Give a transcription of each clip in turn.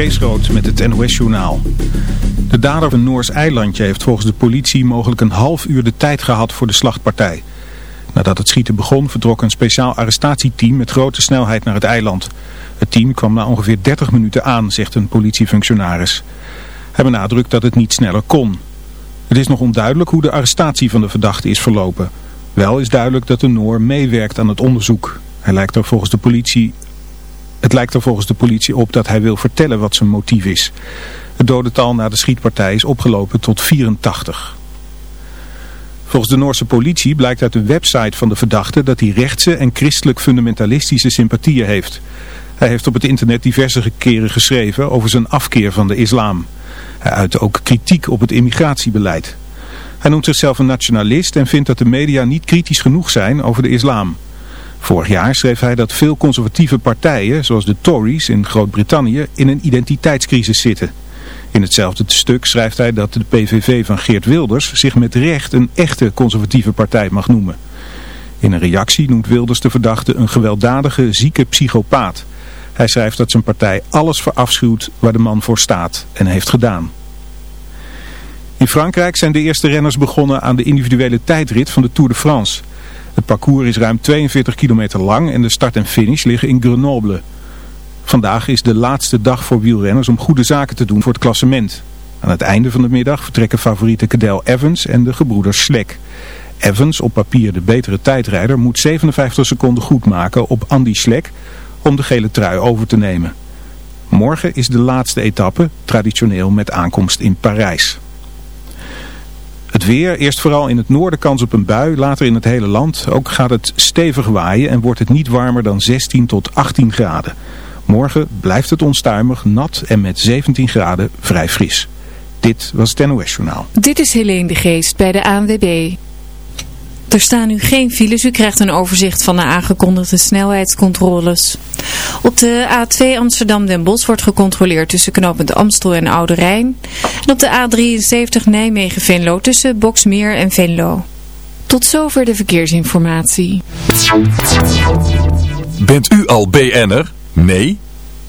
Kees met het NOS-journaal. De dader van een Noors eilandje heeft volgens de politie mogelijk een half uur de tijd gehad voor de slachtpartij. Nadat het schieten begon vertrok een speciaal arrestatieteam met grote snelheid naar het eiland. Het team kwam na ongeveer 30 minuten aan, zegt een politiefunctionaris. Hij benadrukt dat het niet sneller kon. Het is nog onduidelijk hoe de arrestatie van de verdachte is verlopen. Wel is duidelijk dat de Noor meewerkt aan het onderzoek. Hij lijkt er volgens de politie het lijkt er volgens de politie op dat hij wil vertellen wat zijn motief is. Het dodental na de schietpartij is opgelopen tot 84. Volgens de Noorse politie blijkt uit de website van de verdachte dat hij rechtse en christelijk fundamentalistische sympathieën heeft. Hij heeft op het internet diverse keren geschreven over zijn afkeer van de islam. Hij uitte ook kritiek op het immigratiebeleid. Hij noemt zichzelf een nationalist en vindt dat de media niet kritisch genoeg zijn over de islam. Vorig jaar schreef hij dat veel conservatieve partijen, zoals de Tories in Groot-Brittannië, in een identiteitscrisis zitten. In hetzelfde stuk schrijft hij dat de PVV van Geert Wilders zich met recht een echte conservatieve partij mag noemen. In een reactie noemt Wilders de verdachte een gewelddadige, zieke psychopaat. Hij schrijft dat zijn partij alles verafschuwt waar de man voor staat en heeft gedaan. In Frankrijk zijn de eerste renners begonnen aan de individuele tijdrit van de Tour de France. Het parcours is ruim 42 kilometer lang en de start en finish liggen in Grenoble. Vandaag is de laatste dag voor wielrenners om goede zaken te doen voor het klassement. Aan het einde van de middag vertrekken favoriete Cadel Evans en de gebroeders Slek. Evans, op papier de betere tijdrijder, moet 57 seconden goed maken op Andy Slek om de gele trui over te nemen. Morgen is de laatste etappe, traditioneel met aankomst in Parijs. Het weer, eerst vooral in het noorden kans op een bui, later in het hele land. Ook gaat het stevig waaien en wordt het niet warmer dan 16 tot 18 graden. Morgen blijft het onstuimig, nat en met 17 graden vrij fris. Dit was het NOS Journaal. Dit is Helene de Geest bij de ANWB. Er staan nu geen files. U krijgt een overzicht van de aangekondigde snelheidscontroles. Op de A2 Amsterdam-Den Bosch wordt gecontroleerd tussen knooppunt Amstel en Oude Rijn. En op de A73 Nijmegen-Venlo tussen Boksmeer en Venlo. Tot zover de verkeersinformatie. Bent u al BN'er? Nee?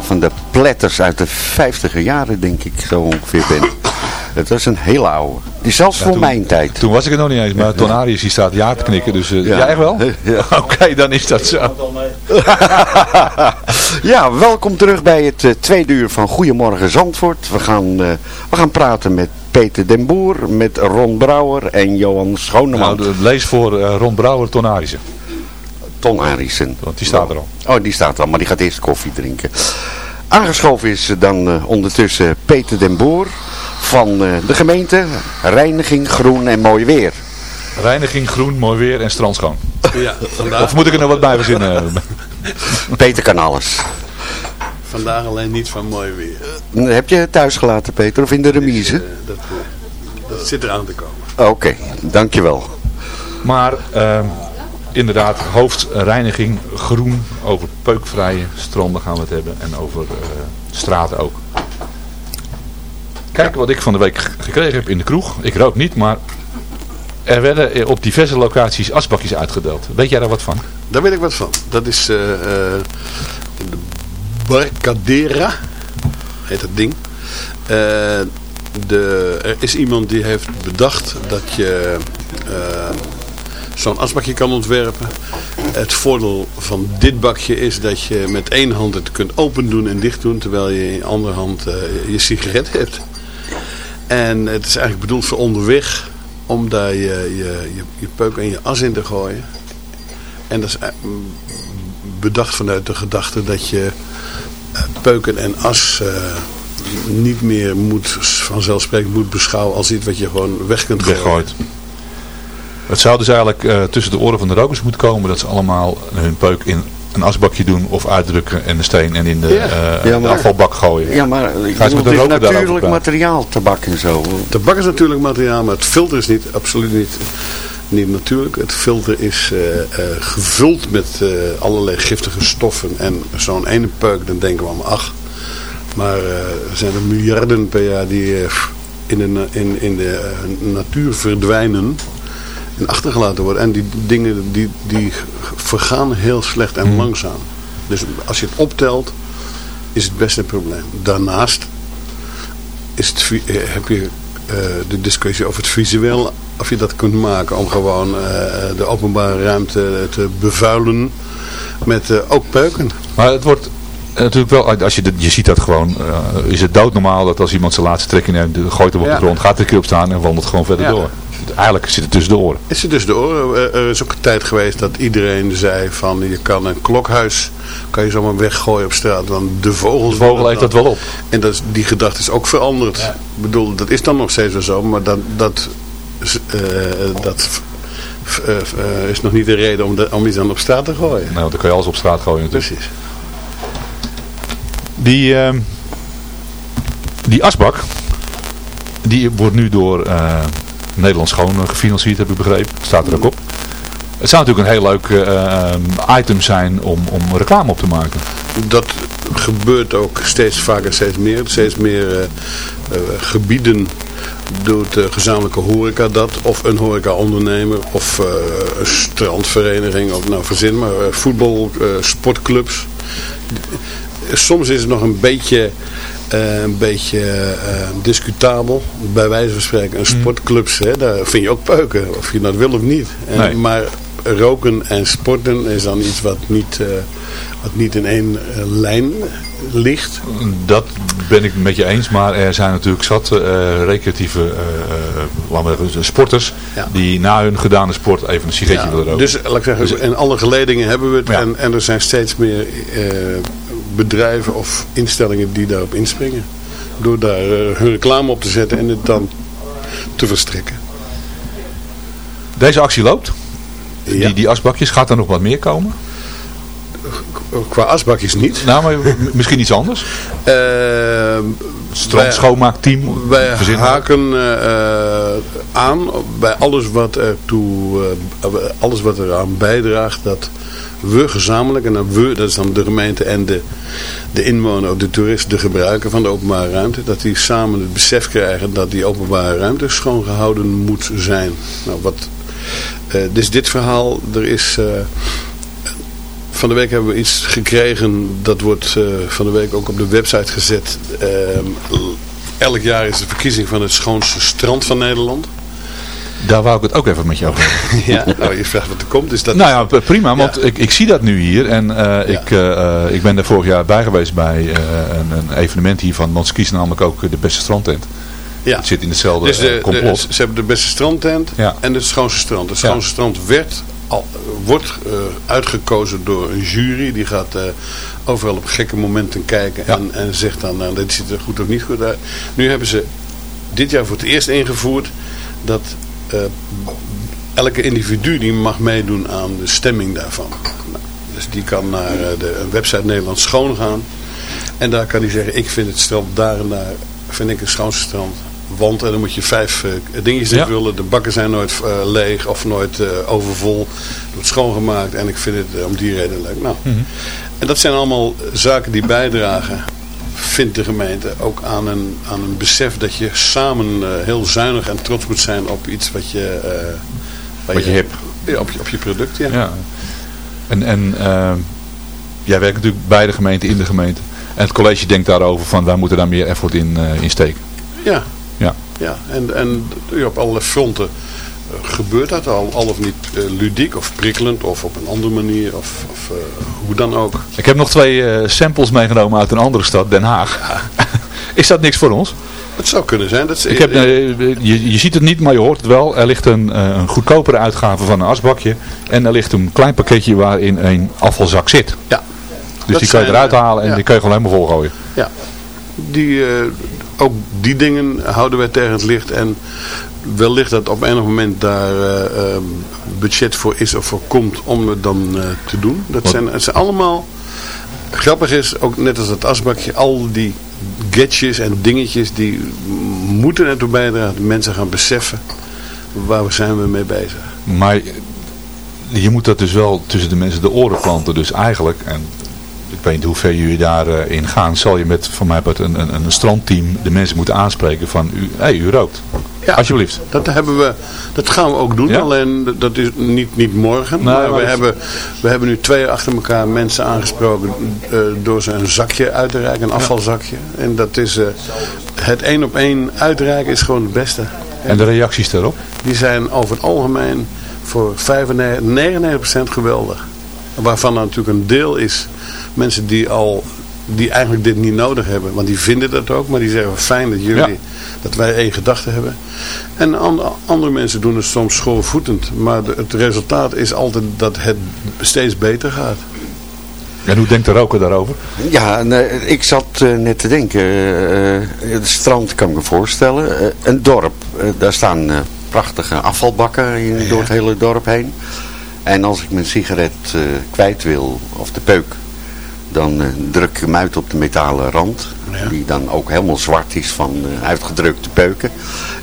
Van de Platters uit de 50 jaren, denk ik, zo ongeveer ben. Het was een hele oude. Die zelfs voor toen- mijn tijd. Toen was ik er nog niet eens, maar Ton Arias die staat ja te knikken, dus eh, Ja. jij echt wel? Ja. Oké, dan is dat zo. ja, welkom terug bij het eh, tweede uur van Goedemorgen Zandvoort. We gaan, eh, we gaan praten met Peter den Boer, met Ron Brouwer en Johan Schoneman. Nou, lees voor Ron Brouwer Ton Arissen, Ton Arissen. want die staat er al. Oh, die staat al, maar die gaat eerst koffie drinken. Aangeschoven is dan eh, ondertussen Peter den Boer van eh, de gemeente Reiniging, Groen en Mooi Weer. Reiniging, groen, mooi weer en strandschoon. Ja, vandaag, Of moet ik er nog wat bij verzinnen? Peter kan alles. vandaag alleen niet van mooi weer. Heb je het thuis gelaten, Peter, of in de remise? Eh, dat, eh, dat zit eraan te komen. Oké, dankjewel. Maar ehm, inderdaad, hoofdreiniging, groen, over peukvrije stranden gaan we het hebben en over eh, straten ook. Kijk wat ik van de week gekregen heb in de kroeg. Ik rook niet, maar er werden eh, op diverse locaties asbakjes uitgedeeld. Weet jij daar wat van? Daar weet ik wat van. Dat is eh, eh, de Barcadera, heet het ding. De, er is iemand die heeft bedacht dat je zo'n asbakje kan ontwerpen. Het voordeel van dit bakje is dat je met één hand het kunt open doen en dicht doen, terwijl je in je andere hand eh, je sigaret hebt. En het is eigenlijk bedoeld voor onderweg, om daar je, je, je, je peuk en je as in te gooien. En dat is eh, bedacht vanuit de gedachte dat je eh, peuken en as niet meer moet, vanzelfsprekend moet beschouwen als iets wat je gewoon weg kunt gooien. Weggooit. Het zou dus eigenlijk eh, tussen de oren van de rokers moeten komen dat ze allemaal hun peuk in een asbakje doen of uitdrukken en de steen en in de, Ja. eh, Ja, de maar- afvalbak gooien. Ja, maar het is natuurlijk materiaal, tabak en zo. Tabak is natuurlijk materiaal, maar het filter is niet, absoluut niet, niet natuurlijk. Het filter is eh, eh, gevuld met eh, allerlei giftige stoffen. En zo'n ene peuk, dan denken we allemaal, ach. Maar eh, er zijn er miljarden per jaar die eh, in, de, in, in de natuur verdwijnen en achtergelaten worden. En die dingen die, die vergaan heel slecht en langzaam. Dus als je het optelt, is het best een probleem. Daarnaast is het, eh, heb je eh, de discussie over het visueel, of je dat kunt maken om gewoon eh, de openbare ruimte te bevuilen met ook peuken. Maar het wordt natuurlijk wel, als je, je ziet dat gewoon, is het doodnormaal dat als iemand zijn laatste trekking neemt, gooit hem op de grond, gaat er een keer op staan en wandelt gewoon verder Ja. door. Eigenlijk zit het tussen de oren. Is er dus de oren. Er is ook een tijd geweest dat iedereen zei van je kan een klokhuis kan je zomaar weggooien op straat. Want de vogels... De vogel eet dat wel op. En dat is, die gedachte is ook veranderd. Ik bedoel, dat is dan nog steeds wel zo, maar dat, dat, is, eh, dat eh, eh, is nog niet de reden om, de, om iets dan op straat te gooien. Nou, dan kan je alles op straat gooien natuurlijk. Precies. Die, ehm, die asbak, die wordt nu door eh, Nederland Schoon eh, gefinancierd, heb ik begrepen. Staat er ook op. Het zou natuurlijk een heel leuk eh, ehm, item zijn om, om reclame op te maken. Dat gebeurt ook steeds vaker, steeds meer. Steeds meer eh, gebieden doet de gezamenlijke horeca dat, of een horeca-ondernemer, of een strandvereniging, of nou verzin maar, voetbal, sportclubs. Soms is het nog een beetje, eh, een beetje eh, discutabel, bij wijze van spreken, een sportclubs, hè, daar vind je ook peuken, of je dat wil of niet. En, Nee. Maar roken en sporten is dan iets wat niet, eh, wat niet in één lijn ligt. Dat ben ik met je eens, maar er zijn natuurlijk zat recreatieve zeggen, sporters Ja. die na hun gedane sport even een sigaretje Ja, willen roken. dus laat ik zeggen, Dus- in alle geledingen hebben we het. Ja. En, en er zijn steeds meer bedrijven of instellingen die daarop inspringen. Door daar eh, hun reclame op te zetten en het dan te verstrekken. Deze actie loopt. Ja. Die, die asbakjes, gaat er nog wat meer komen? Qua asbakjes niet. Nou, maar misschien iets anders? Eh, Strand schoonmaakteam? Wij haken eh, eh, aan bij alles wat, ertoe, eh, alles wat eraan bijdraagt dat we gezamenlijk, en dan we, dat is dan de gemeente en de, de inwoner de toerist, de gebruiker van de openbare ruimte, dat die samen het besef krijgen dat die openbare ruimte schoongehouden moet zijn. Nou, wat, eh, dus dit verhaal, er is... eh, van de week hebben we iets gekregen, dat wordt eh, van de week ook op de website gezet. Ehm, elk jaar is de verkiezing van het schoonste strand van Nederland. Daar wou ik het ook even met je over hebben. Ja, nou je vraagt wat er komt. Dus dat Nou ja, prima, want ik, ik zie dat nu hier en eh, ik, eh, ik ben er vorig jaar bij geweest bij eh, een, een evenement hier van, want ze kiezen namelijk ook de beste strandtent. ja. Het zit in hetzelfde Dus de, de- complot. ze hebben de beste strandtent Ja. en het schoonste strand. Het Ja. schoonste strand werd al, wordt eh, uitgekozen door een jury. Die gaat eh, overal op gekke momenten kijken Ja. en, en zegt dan, nou dit ziet er goed of niet goed uit. Nu hebben ze dit jaar voor het eerst ingevoerd dat eh, elke individu die mag meedoen aan de stemming daarvan. Nou, dus die kan naar eh, de website Nederland Schoon gaan. En daar kan hij zeggen, ik vind het strand daar en daar, vind ik het schoonste strand. Want en dan moet je vijf eh, dingetjes Ja. invullen. De bakken zijn nooit leeg of nooit overvol. Het wordt schoongemaakt en ik vind het om die reden leuk. Nou, Mhm. En dat zijn allemaal zaken die bijdragen, vindt de gemeente, ook aan een, aan een besef dat je samen eh, heel zuinig en trots moet zijn op iets wat je, eh, Wat je hebt. Ja, op, je, op je product, ja. Ja. En, en eh, jij werkt natuurlijk bij de gemeente, in de gemeente. En het college denkt daarover van, wij moeten daar meer effort in, in steken. Ja, Ja. ja. En, en op allerlei fronten gebeurt dat al, al of niet eh, ludiek of prikkelend of op een andere manier of, of eh, hoe dan ook. Ik heb nog twee eh, samples meegenomen uit een andere stad, Den Haag. Is dat niks voor ons? Het zou kunnen zijn. Dat ze, Ik heb, je, je ziet het niet, maar je hoort het wel. Er ligt een, een goedkopere uitgave van een asbakje. En er ligt een klein pakketje waarin een afvalzak zit. ja, Dus Dat die kan je eruit halen en ja. die kun je gewoon helemaal volgooien. Ja, die, ook die dingen houden wij tegen het licht. En wellicht dat op enig moment daar eh, eh, budget voor is of voor komt om het dan eh, te doen. Dat Wat- zijn, het zijn allemaal, grappig is, ook net als dat asbakje, al die gadgets en dingetjes die moeten ertoe bijdragen dat mensen gaan beseffen waar zijn we mee bezig. Maar je moet dat dus wel tussen de mensen de oren planten. Dus eigenlijk, en ik weet niet hoe ver jullie daarin in gaan, zal je met van mij een, een, een strandteam de mensen moeten aanspreken van, u, hey, u rookt. Ja. Alsjeblieft. Dat, hebben we, dat gaan we ook doen, Ja? alleen dat is niet, niet morgen. Nee, maar maar we, hebben, we hebben nu twee achter elkaar mensen aangesproken eh, door ze een zakje uit te reiken, een afvalzakje. En dat is eh, het één op één uitreiken is gewoon het beste. En de reacties daarop? Die zijn over het algemeen voor 95, 99% geweldig. Waarvan natuurlijk een deel is mensen die al die eigenlijk dit niet nodig hebben. Want die vinden dat ook. Maar die zeggen fijn dat jullie Ja. dat wij één gedachte hebben. En and- andere mensen doen het soms schoorvoetend. Maar de- het resultaat is altijd dat het steeds beter gaat. En hoe denkt de roker daarover? Ja, nee, ik zat eh, net te denken. eh, het strand kan ik me voorstellen. Eh, een dorp, daar staan eh, prachtige afvalbakken in, door het hele dorp heen. En als ik mijn sigaret eh, kwijt wil, of de peuk, dan eh, druk ik hem uit op de metalen rand. Ja. Die dan ook helemaal zwart is van eh, uitgedrukte peuken.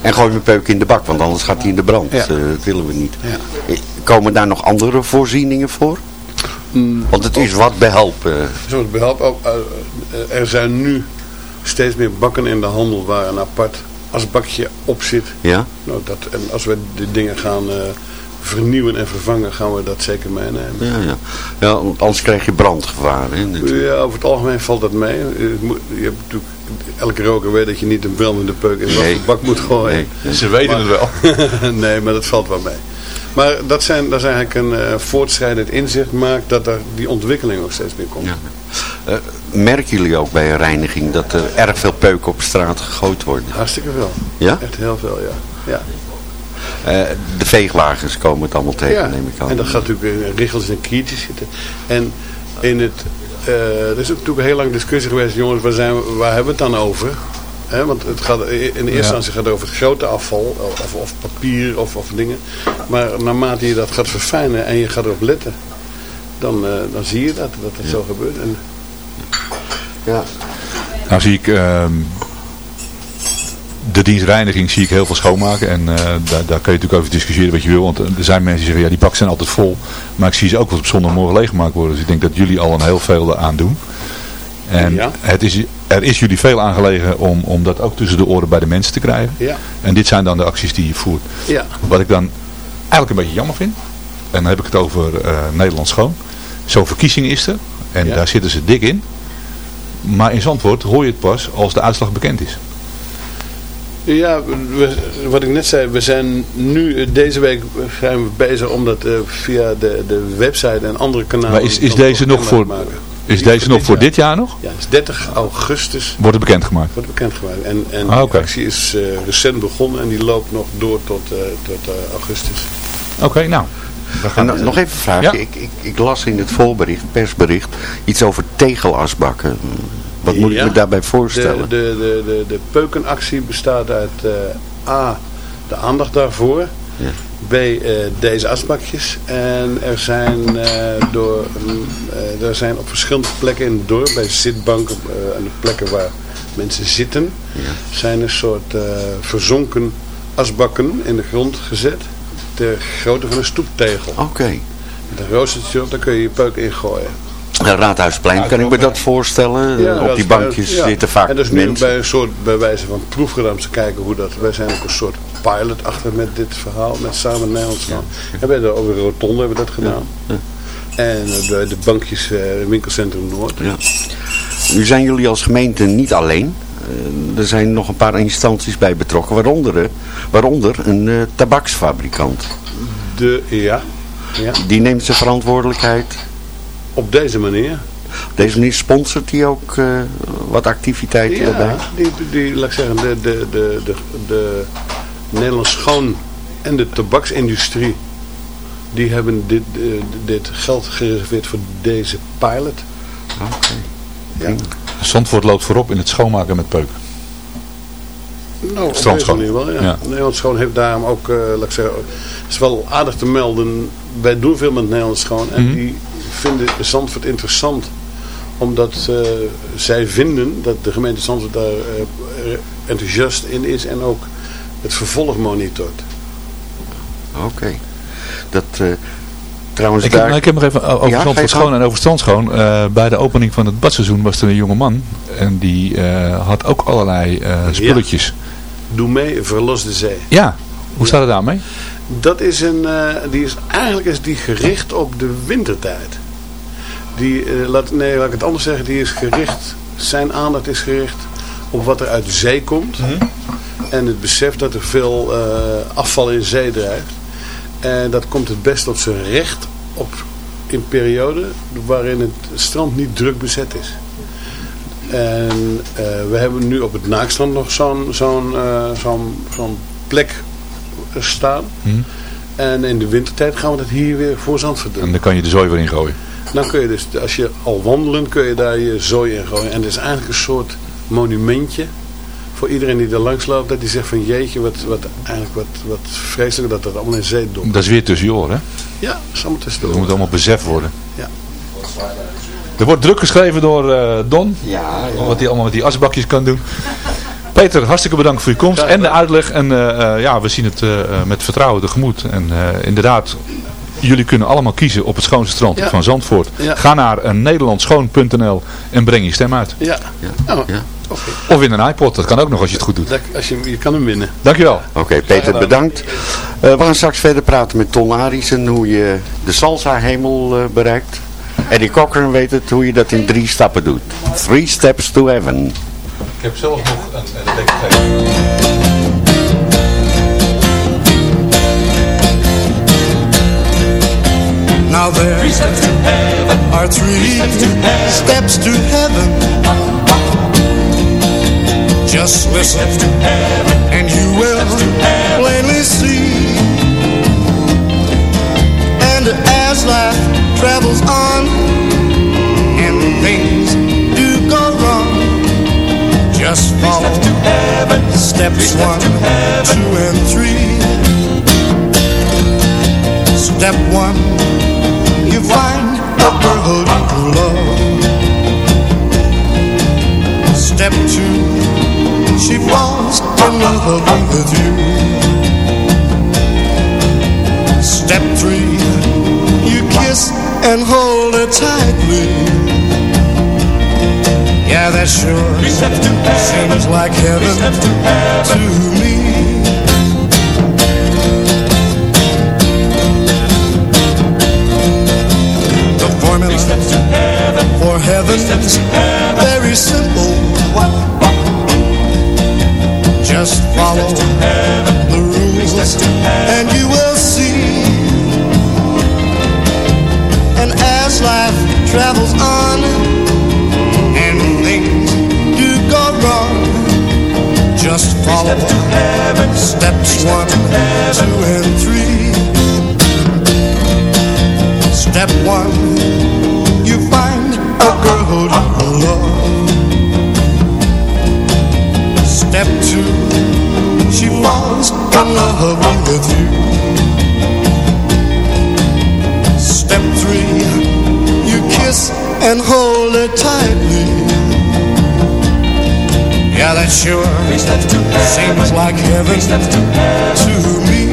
En gooi mijn peuk in de bak, want anders gaat hij in de brand. Ja. Eh, dat willen we niet. Ja. Komen daar nog andere voorzieningen voor? Mm. Want het is wat behelpen. Zo het behelp ook, eh, eh, er zijn nu steeds meer bakken in de handel waar een apart asbakje op zit. Ja? Nou, dat, en als we die dingen gaan vernieuwen en vervangen, gaan we dat zeker meenemen. Ja, ja. ja want anders krijg je brandgevaar. Hè, natuurlijk. Ja, over het algemeen valt dat mee. Je, hebt natuurlijk, elke roker weet dat je niet een brandende peuk in Nee. de bak moet gooien. Nee. Ze weten het wel. nee, maar dat valt wel mee. Maar dat, zijn, dat is eigenlijk een eh, voortschrijdend inzicht maakt dat er die ontwikkeling ook steeds meer komt. Ja. Eh, merken jullie ook bij een reiniging dat er erg veel peuken op straat gegooid worden? Hartstikke veel. Ja? Echt heel veel, ja. ja. Eh, de veegwagens komen het allemaal tegen, neem ik aan. En dat gaat natuurlijk in riggels en kiertjes zitten. En in het, eh, er is natuurlijk een heel lang discussie geweest, jongens, waar, zijn we, waar hebben we het dan over? Hè, want het gaat, in de eerste instantie gaat het over het grote afval, of, of papier of, of dingen. Maar naarmate je dat gaat verfijnen en je gaat erop letten, dan, eh, dan zie je dat, dat het zo gebeurt. En, Ja. Nou zie ik ehm, de dienstreiniging zie ik heel veel schoonmaken. En eh, daar, daar kun je natuurlijk over discussiëren wat je wil. Want er zijn mensen die zeggen, ja die bakken zijn altijd vol. Maar ik zie ze ook wel op zondagmorgen leeggemaakt worden. Dus ik denk dat jullie al een heel veel aan doen. En Ja. het is, er is jullie veel aangelegen om, om dat ook tussen de oren bij de mensen te krijgen. ja, En dit zijn dan de acties die je voert. ja, Wat ik dan eigenlijk een beetje jammer vind. En dan heb ik het over eh, Nederland schoon. Zo'n verkiezing is er. En daar zitten ze dik in. Maar in Zandvoort hoor je het pas als de uitslag bekend is. Ja, we- wat ik net zei, we zijn nu, deze week zijn we bezig om dat eh, via de, de website en andere kanalen... Maar is, is deze nog voor, maken. is Die deze nog dit voor jaar. dit jaar nog? Ja, het is 30 augustus Wordt het bekendgemaakt? wordt bekendgemaakt. En, en Ah, de actie is eh, recent begonnen en die loopt nog door tot, eh, tot eh, augustus. Oké, nou. En nog even een vraagje. Ja. Ik, ik, ik las in het voorbericht, persbericht, iets over tegelasbakken. Wat moet ik Ja. me daarbij De, voorstellen? de, de, de, de peukenactie bestaat uit eh, A, de aandacht daarvoor. Ja. B, eh, deze asbakjes. En er zijn, eh, door, mm, er zijn op verschillende plekken in het dorp, bij zitbanken en de plekken waar mensen zitten, zijn een soort verzonken asbakken in de grond gezet. Ter grootte van een stoeptegel. Oké. Met een roostertje daar kun je je peuk in gooien. Ja, Raadhuisplein, kan ik me dat voorstellen? Ja, op die bankjes ja. zitten vaak En dus nu mensen. bij een soort, bij wijze van proef gedaan om te kijken hoe dat... Wij zijn ook een soort pilot achter met dit verhaal, met samen Nederlands van. En bij de over de rotonde hebben we dat gedaan. En eh, bij de bankjes eh, winkelcentrum Noord. Ja. Nu zijn jullie als gemeente niet alleen. Eh, er zijn nog een paar instanties bij betrokken, waaronder, waaronder een tabaksfabrikant. De, ja, ja, Die neemt zijn verantwoordelijkheid. Op deze manier. Deze manier sponsort hij ook eh, wat activiteiten. Ja, die, die, die, laat ik zeggen, de, de, de, de, de Nederlands schoon en de tabaksindustrie... die hebben dit, eh, dit geld gereserveerd voor deze pilot. Oké. Ja. Zandvoort loopt voorop in het schoonmaken met peuk. Nou, op Strandschoon. deze manier wel, ja. Ja. Nederland Schoon heeft daarom ook, eh, laat ik zeggen, het is wel aardig te melden. Wij doen veel met Nederland Schoon en Mhm. die vinden Zandvoort interessant. Omdat eh, zij vinden dat de gemeente Zandvoort daar eh, enthousiast in is en ook het vervolg monitort. Oké. Dat eh, trouwens Ik daar... heb, nou, ik heb nog even over Ja, Zandvoort schoon en over strandschoon. Eh bij de opening van het badseizoen was er een jonge man. En die eh, had ook allerlei eh, spulletjes. Doe mee, verlos de zee. Ja, hoe staat het daarmee? Dat is een, eh, die is, eigenlijk is die gericht op de wintertijd. Die, eh, laat, nee, laat ik het anders zeggen, die is gericht, zijn aandacht is gericht op wat er uit de zee komt. En het besef dat er veel eh, afval in zee drijft. En dat komt het best tot zijn recht op, in perioden waarin het strand niet druk bezet is. En eh, we hebben nu op het Naakstrand nog zo'n zo'n zo'n zo'n plek staan. Hm? En in de wintertijd gaan we dat hier weer voor Zandvoort doen. En dan kan je de zooi weer ingooien. Dan kun je dus, als je al wandelen, kun je daar je zooi in gooien. En het is eigenlijk een soort monumentje voor iedereen die er langs loopt. Dat die zegt van jeetje, wat, wat, eigenlijk wat, wat vreselijk dat dat allemaal in zee doet. Dat is weer tussen je oren. Hè? Ja, dat is allemaal Dat tussendoor. moet allemaal besef worden. Ja. Er wordt druk geschreven door eh, Don. Ja, ja. Wat hij allemaal met die asbakjes kan doen. Peter, hartstikke bedankt voor je komst en de uitleg. En eh, eh, ja, we zien het met vertrouwen tegemoet. En eh, inderdaad, jullie kunnen allemaal kiezen op het schoonste strand Ja. van Zandvoort. Ja. Ga naar uh, nederlandschoon.nl en breng je stem uit. Ja. Ja. Ja. Of in een iPod, dat kan ook nog als je het goed doet. Als je, je kan hem winnen. Dankjewel. Oké, Peter, bedankt. Eh, we gaan straks verder praten met Ton Arissen hoe je de salsa-hemel eh, bereikt. Eddie Cochran weet het hoe je dat in drie stappen doet. Three steps to heaven. Ik heb zelf nog een, een Now there are three steps to heaven. Just listen and you will plainly see. And as life travels on and things do go wrong, just follow steps one, two, and three. Step one, she falls in love with you. Step three, you kiss and hold her tightly. Yeah, that sure seems like heaven to me. The formula for heaven's very simple. Just follow the rules and you will see. And as life travels on and things do go wrong, just follow steps one, two, and three. Step one, Step two, she falls in love with you. Step three, you kiss and hold her tightly. Yeah, that sure. Seems like heaven to me.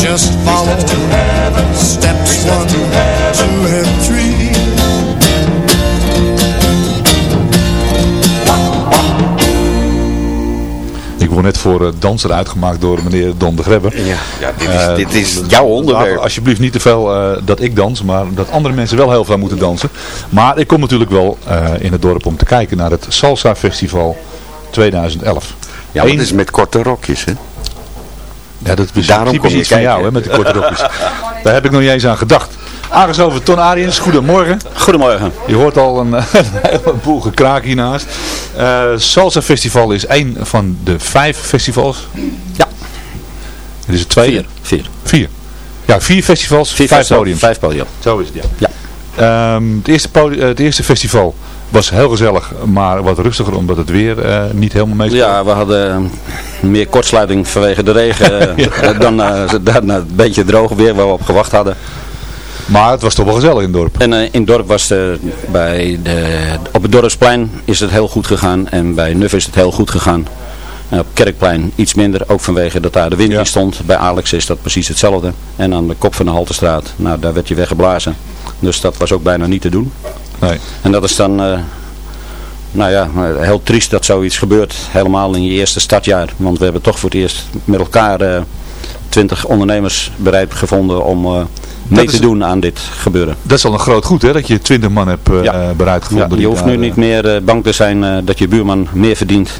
Just follow to heaven, steps one, voor eh, danser uitgemaakt door meneer Don de Grebber. Ja, ja dit, is, Eh, dit is jouw onderwerp. Alsjeblieft niet te veel eh, dat ik dans, maar dat andere mensen wel heel veel moeten dansen. Maar ik kom natuurlijk wel in het dorp om te kijken naar het Salsa Festival 2011. Ja, maar Eén- het is met korte rokjes, hè? ja, dat is Daarom kom je iets van kijken. jou, hè, met de korte rokjes. Daar heb ik nog niet eens aan gedacht. Aangeschoven Ton Ariens, goedemorgen. Goedemorgen. Je hoort al een, een heleboel gekraak hiernaast. Eh Salsa Festival is één van de vijf festivals. Ja. Het is het tweede. Vier. Vier. Vier. Ja, vier festivals, Vier vijf podiums. Vijf podium. Zo is het, ja. Ja. Ehm, het, eerste podi- eh, het eerste festival was heel gezellig, maar wat rustiger omdat het weer eh, niet helemaal mee Ja, we hadden meer kortsluiting vanwege de regen dan, dan eh, een beetje droog weer waar we op gewacht hadden. Maar het was toch wel gezellig in het dorp. En eh, in het dorp was het, bij de, op het dorpsplein is het heel goed gegaan en bij Nuf is het heel goed gegaan. En op Kerkplein iets minder, ook vanwege dat daar de wind in stond. Bij Alex is dat precies hetzelfde. En aan de kop van de Haltestraat, nou daar werd je weggeblazen. Dus dat was ook bijna niet te doen. Nee. En dat is dan, eh, nou ja, eh, heel triest dat zoiets gebeurt. Helemaal in je eerste startjaar. Want we hebben toch voor het eerst met elkaar eh, twintig ondernemers bereid gevonden om eh, mee is- te doen aan dit gebeuren. Dat is al een groot goed hè, dat je twintig man hebt eh, eh, bereid gevonden. Ja, je hoeft nu eh, niet meer eh, bang te zijn eh, dat je buurman meer verdient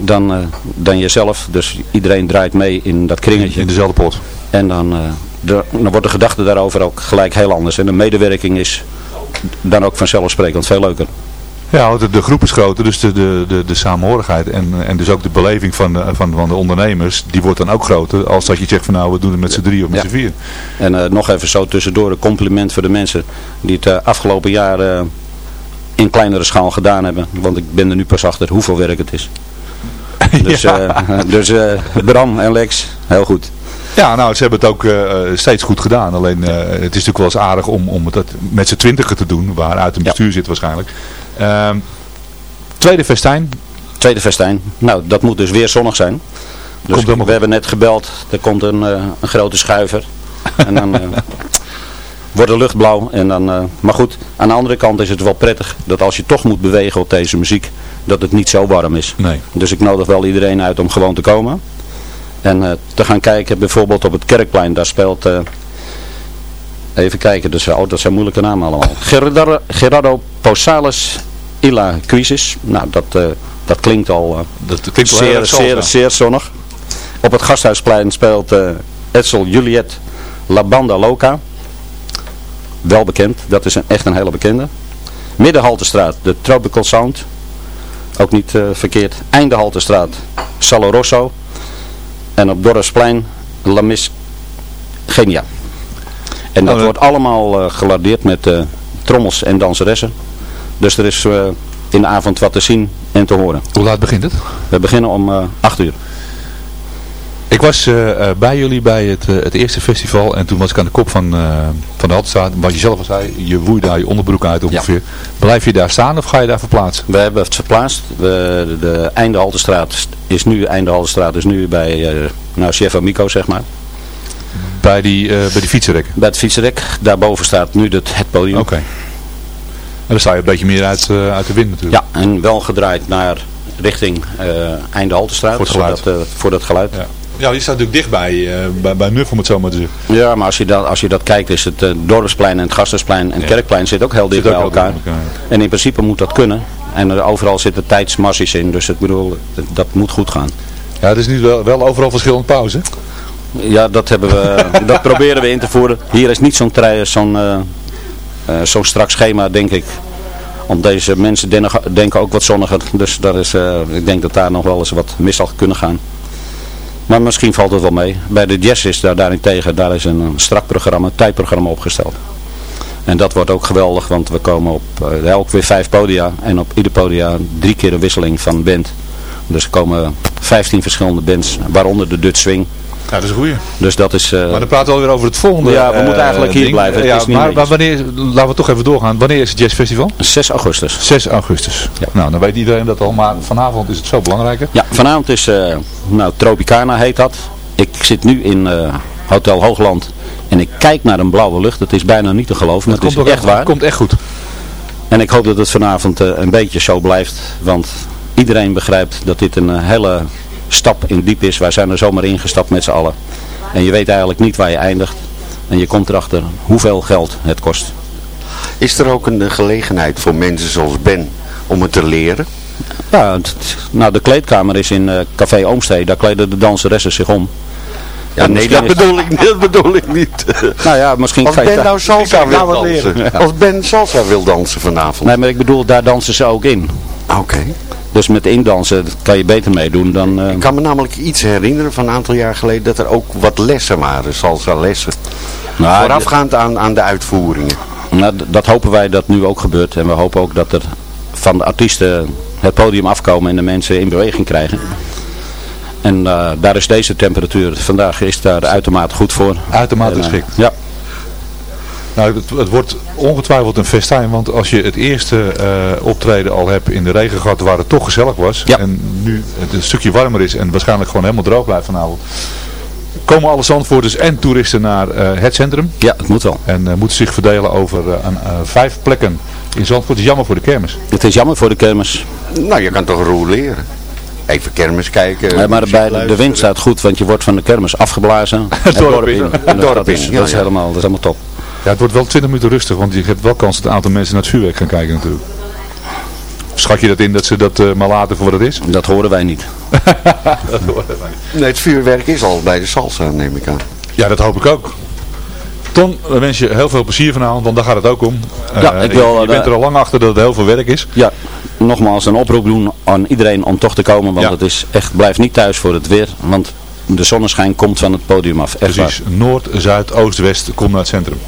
dan, eh, dan jezelf. Dus iedereen draait mee in dat kringetje. In dezelfde pot. En dan, eh, de, dan wordt de gedachte daarover ook gelijk heel anders. En de medewerking is dan ook vanzelfsprekend veel leuker. Ja, de, de groep is groter, dus de, de, de, de samenhorigheid en, en dus ook de beleving van de, van, van de ondernemers, die wordt dan ook groter als dat je zegt van nou we doen het met z'n drie of met Ja. z'n vier. En eh, nog even zo tussendoor een compliment voor de mensen die het eh, afgelopen jaar eh, in kleinere schaal gedaan hebben. Want ik ben er nu pas achter hoeveel werk het is. Dus, Ja. eh, dus eh, Bram en Lex, heel goed. Ja, nou, ze hebben het ook eh, eh, steeds goed gedaan. Alleen eh, het is natuurlijk wel eens aardig om, om het dat met z'n twintigen te doen, waaruit een bestuur zit waarschijnlijk. Ehm, tweede festijn. Tweede festijn. Nou, dat moet dus weer zonnig zijn. Dus we hebben net gebeld. Er komt een, een grote schuiver. en dan, wordt de lucht blauw. En dan, maar goed, aan de andere kant is het wel prettig dat als je toch moet bewegen op deze muziek, dat het niet zo warm is. Nee. Dus ik nodig wel iedereen uit om gewoon te komen. En eh, te gaan kijken, bijvoorbeeld op het Kerkplein, daar speelt... eh, even kijken, dus, oh, dat zijn moeilijke namen allemaal. Gerardo, Gerardo Posales Ila Crisis. Nou, dat, eh, dat klinkt al Dat klinkt zeer, zeer, zeer zonnig. Op het Gasthuisplein speelt eh Edsel Juliet La Banda Loca. Wel bekend, dat is een, echt een hele bekende. Middenhaltestraat, de Tropical Sound. Ook niet verkeerd. Eindehaltestraat, Salo Rosso. En op Dorpsplein, La Miss Genia. En dat Oh, wordt allemaal eh, gelardeerd met eh, trommels en danseressen. Dus er is eh, in de avond wat te zien en te horen. Hoe laat begint het? We beginnen om eh 8 uur. Ik was eh, eh, bij jullie bij het, eh, het eerste festival en toen was ik aan de kop van, van de Haltestraat. Wat je zelf al zei, je woei daar je onderbroek uit ongeveer. Blijf je daar staan of ga je daar verplaatsen? We hebben het verplaatst. We, de, de Einde Haltestraat is nu, Einde Haltestraat is nu bij, nou, Chef Amico zeg maar. Bij die, bij die fietsenrekken? Bij het fietsenrek. Daarboven staat nu het, het podium. Oké. En dan sta je een beetje meer uit, uit de wind natuurlijk. Ja, en wel gedraaid naar richting eh Einde Haltestraat. Voor het geluid. dat, voor dat geluid. Ja. Ja, die staat natuurlijk dichtbij, eh bij, bij Nuff om het zo maar te zeggen. Ja, maar als je dat, als je dat kijkt is het eh, Dorpsplein en het Gasthuisplein en het Kerkplein zit ook heel dicht bij elkaar. En in principe moet dat kunnen. En er overal zitten tijdsmassies in. Dus ik bedoel, dat, dat moet goed gaan. Ja, het is nu wel, wel overal verschillende pauze. Ja, dat, hebben we, dat proberen we in te voeren. Hier is niet zo'n zo'n zo'n strak schema, denk ik. Om deze mensen denken, ook wat zonniger. Dus daar is, ik denk dat daar nog wel eens wat mis zal kunnen gaan. Maar misschien valt het wel mee. Bij de jazz is daar daarentegen, daar is een, strak programma, een tijdprogramma opgesteld. En dat wordt ook geweldig, want we komen op uh, elk weer vijf podia. En op ieder podia drie keer een wisseling van band. Dus er komen 15 verschillende bands, waaronder de Dutch Swing. Ja, dat is een goeie. Dus dat is... eh, Maar dan praten we alweer over het volgende Ja, we eh, moeten eigenlijk hier ding. blijven. Het Ja, is niet maar, maar wanneer, laten we toch even doorgaan. Wanneer is het jazzfestival? 6 augustus. 6 augustus. Nou, dan weet iedereen dat al. Maar vanavond is het veel belangrijker. Ja, vanavond is, eh, nou, Tropicana heet dat. Ik zit nu in eh, Hotel Hoogland en ik kijk naar een blauwe lucht. Het is bijna niet te geloven, maar het is echt waar. komt echt goed. En ik hoop dat het vanavond eh, een beetje zo blijft, want iedereen begrijpt dat dit een eh, hele stap in diep is. Wij zijn er zomaar ingestapt met z'n allen. En je weet eigenlijk niet waar je eindigt. En je komt erachter hoeveel geld het kost. Is er ook een gelegenheid voor mensen zoals Ben om het te leren? Ja, het- nou de kleedkamer is in eh, Café Oomstee. Daar kleden de danseressen zich om. Ja, En nee, dat is- bedoel ik, dat bedoel ik niet. Nou ja, misschien Als Ben daar- nou salsa wil wat dansen. Ja. Als Ben salsa wil dansen vanavond. Nee, maar ik bedoel, daar dansen ze ook in. Oké. Dus met indansen kan je beter meedoen dan... eh, Ik kan me namelijk iets herinneren van een aantal jaar geleden dat er ook wat lessen waren, salsa lessen. nou, Voorafgaand aan, aan de uitvoeringen. nou, dat hopen wij dat nu ook gebeurt. En we hopen ook dat er van de artiesten het podium afkomen en de mensen in beweging krijgen. En eh, daar is deze temperatuur vandaag is daar uitermate goed voor. Uitermate eh, geschikt. Ja, Nou, het, het wordt ongetwijfeld een festijn, want als je het eerste eh, optreden al hebt in de regen gehad waar het toch gezellig was, Ja. en nu het een stukje warmer is en waarschijnlijk gewoon helemaal droog blijft vanavond, komen alle Zandvoorters en toeristen naar eh, het centrum ja, het moet wel. en eh, moeten zich verdelen over eh, een, eh, vijf plekken in Zandvoort. Het is jammer voor de kermis. Het is jammer voor de kermis. Nou, je kan toch roleren. Even kermis kijken. Ja, maar bij de wind staat goed, want je wordt van de kermis afgeblazen. Het dorp in. En Het dorp dat is, in, dat ja, is ja. helemaal, dat is helemaal top. Ja, het wordt wel 20 minuten rustig, want je hebt wel kans dat een aantal mensen naar het vuurwerk gaan kijken natuurlijk. Schat je dat in dat ze dat eh, maar laten voor wat het is? Dat horen wij niet. Nee, het vuurwerk is al bij de salsa, neem ik aan. Ja, dat hoop ik ook. Ton, we wensen je heel veel plezier vanavond, want daar gaat het ook om. Ja, Eh, ik wil, je, je eh, bent er al lang achter dat het heel veel werk is. Ja, nogmaals een oproep doen aan iedereen om toch te komen. Want Ja. het is echt, blijf niet thuis voor het weer. Want de zonneschijn komt van het podium af. Echt Precies. Noord, Zuid, Oost, West, kom naar het centrum.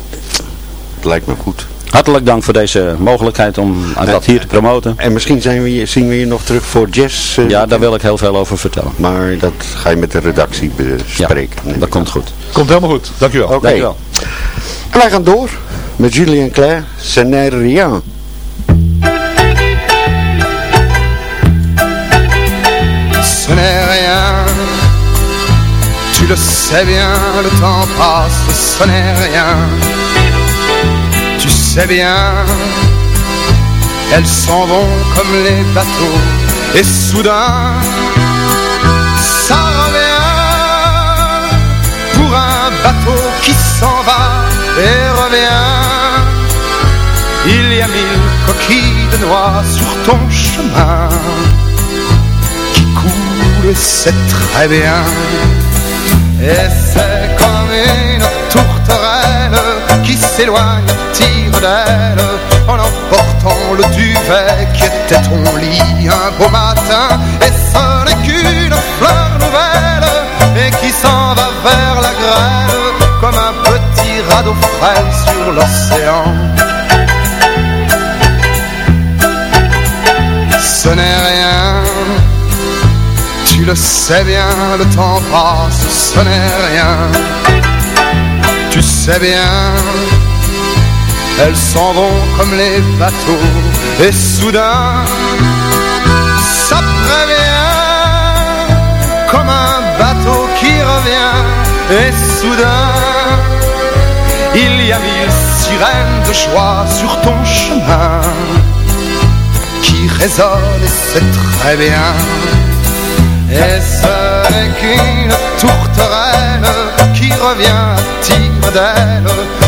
Het lijkt me goed. Hartelijk dank voor deze mogelijkheid om dat hier te promoten. En misschien zijn we, zien we je nog terug voor jazz. eh, Ja, daar wil ik heel veel over vertellen. Maar dat ga je met de redactie bespreken. Dat komt goed. Komt helemaal goed. Dankjewel. Oké. Dankjewel. En wij gaan door met Julien Claire, Ce n'est rien. ce n'est rien. Tu le sais bien, le temps passe, ce n'est rien. Elles s'en vont comme les bateaux, et soudain, ça revient pour un bateau qui s'en va et revient. Il y a mille coquilles de noix sur ton chemin qui coulent, c'est très bien. Et c'est comme s'éloigne tire d'aile en emportant le duvet qui était ton lit un beau matin. Et ce n'est qu'une fleur nouvelle et qui s'en va vers la grève comme un petit radeau frêle sur l'océan. Ce n'est rien, tu le sais bien, le temps passe, ce n'est rien. Tu sais bien, elles s'en vont comme les bateaux, et soudain, ça prévient, comme un bateau qui revient, et soudain, il y a mille sirènes de joie sur ton chemin qui résonne et c'est très bien. Et ce n'est qu'une tourterelle qui revient à tire d'aile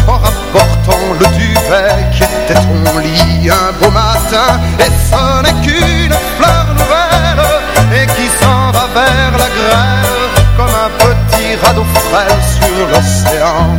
en rapportant le duvet qui était ton lit un beau matin. Et ce n'est qu'une fleur nouvelle et qui s'en va vers la grève comme un petit radeau frêle sur l'océan.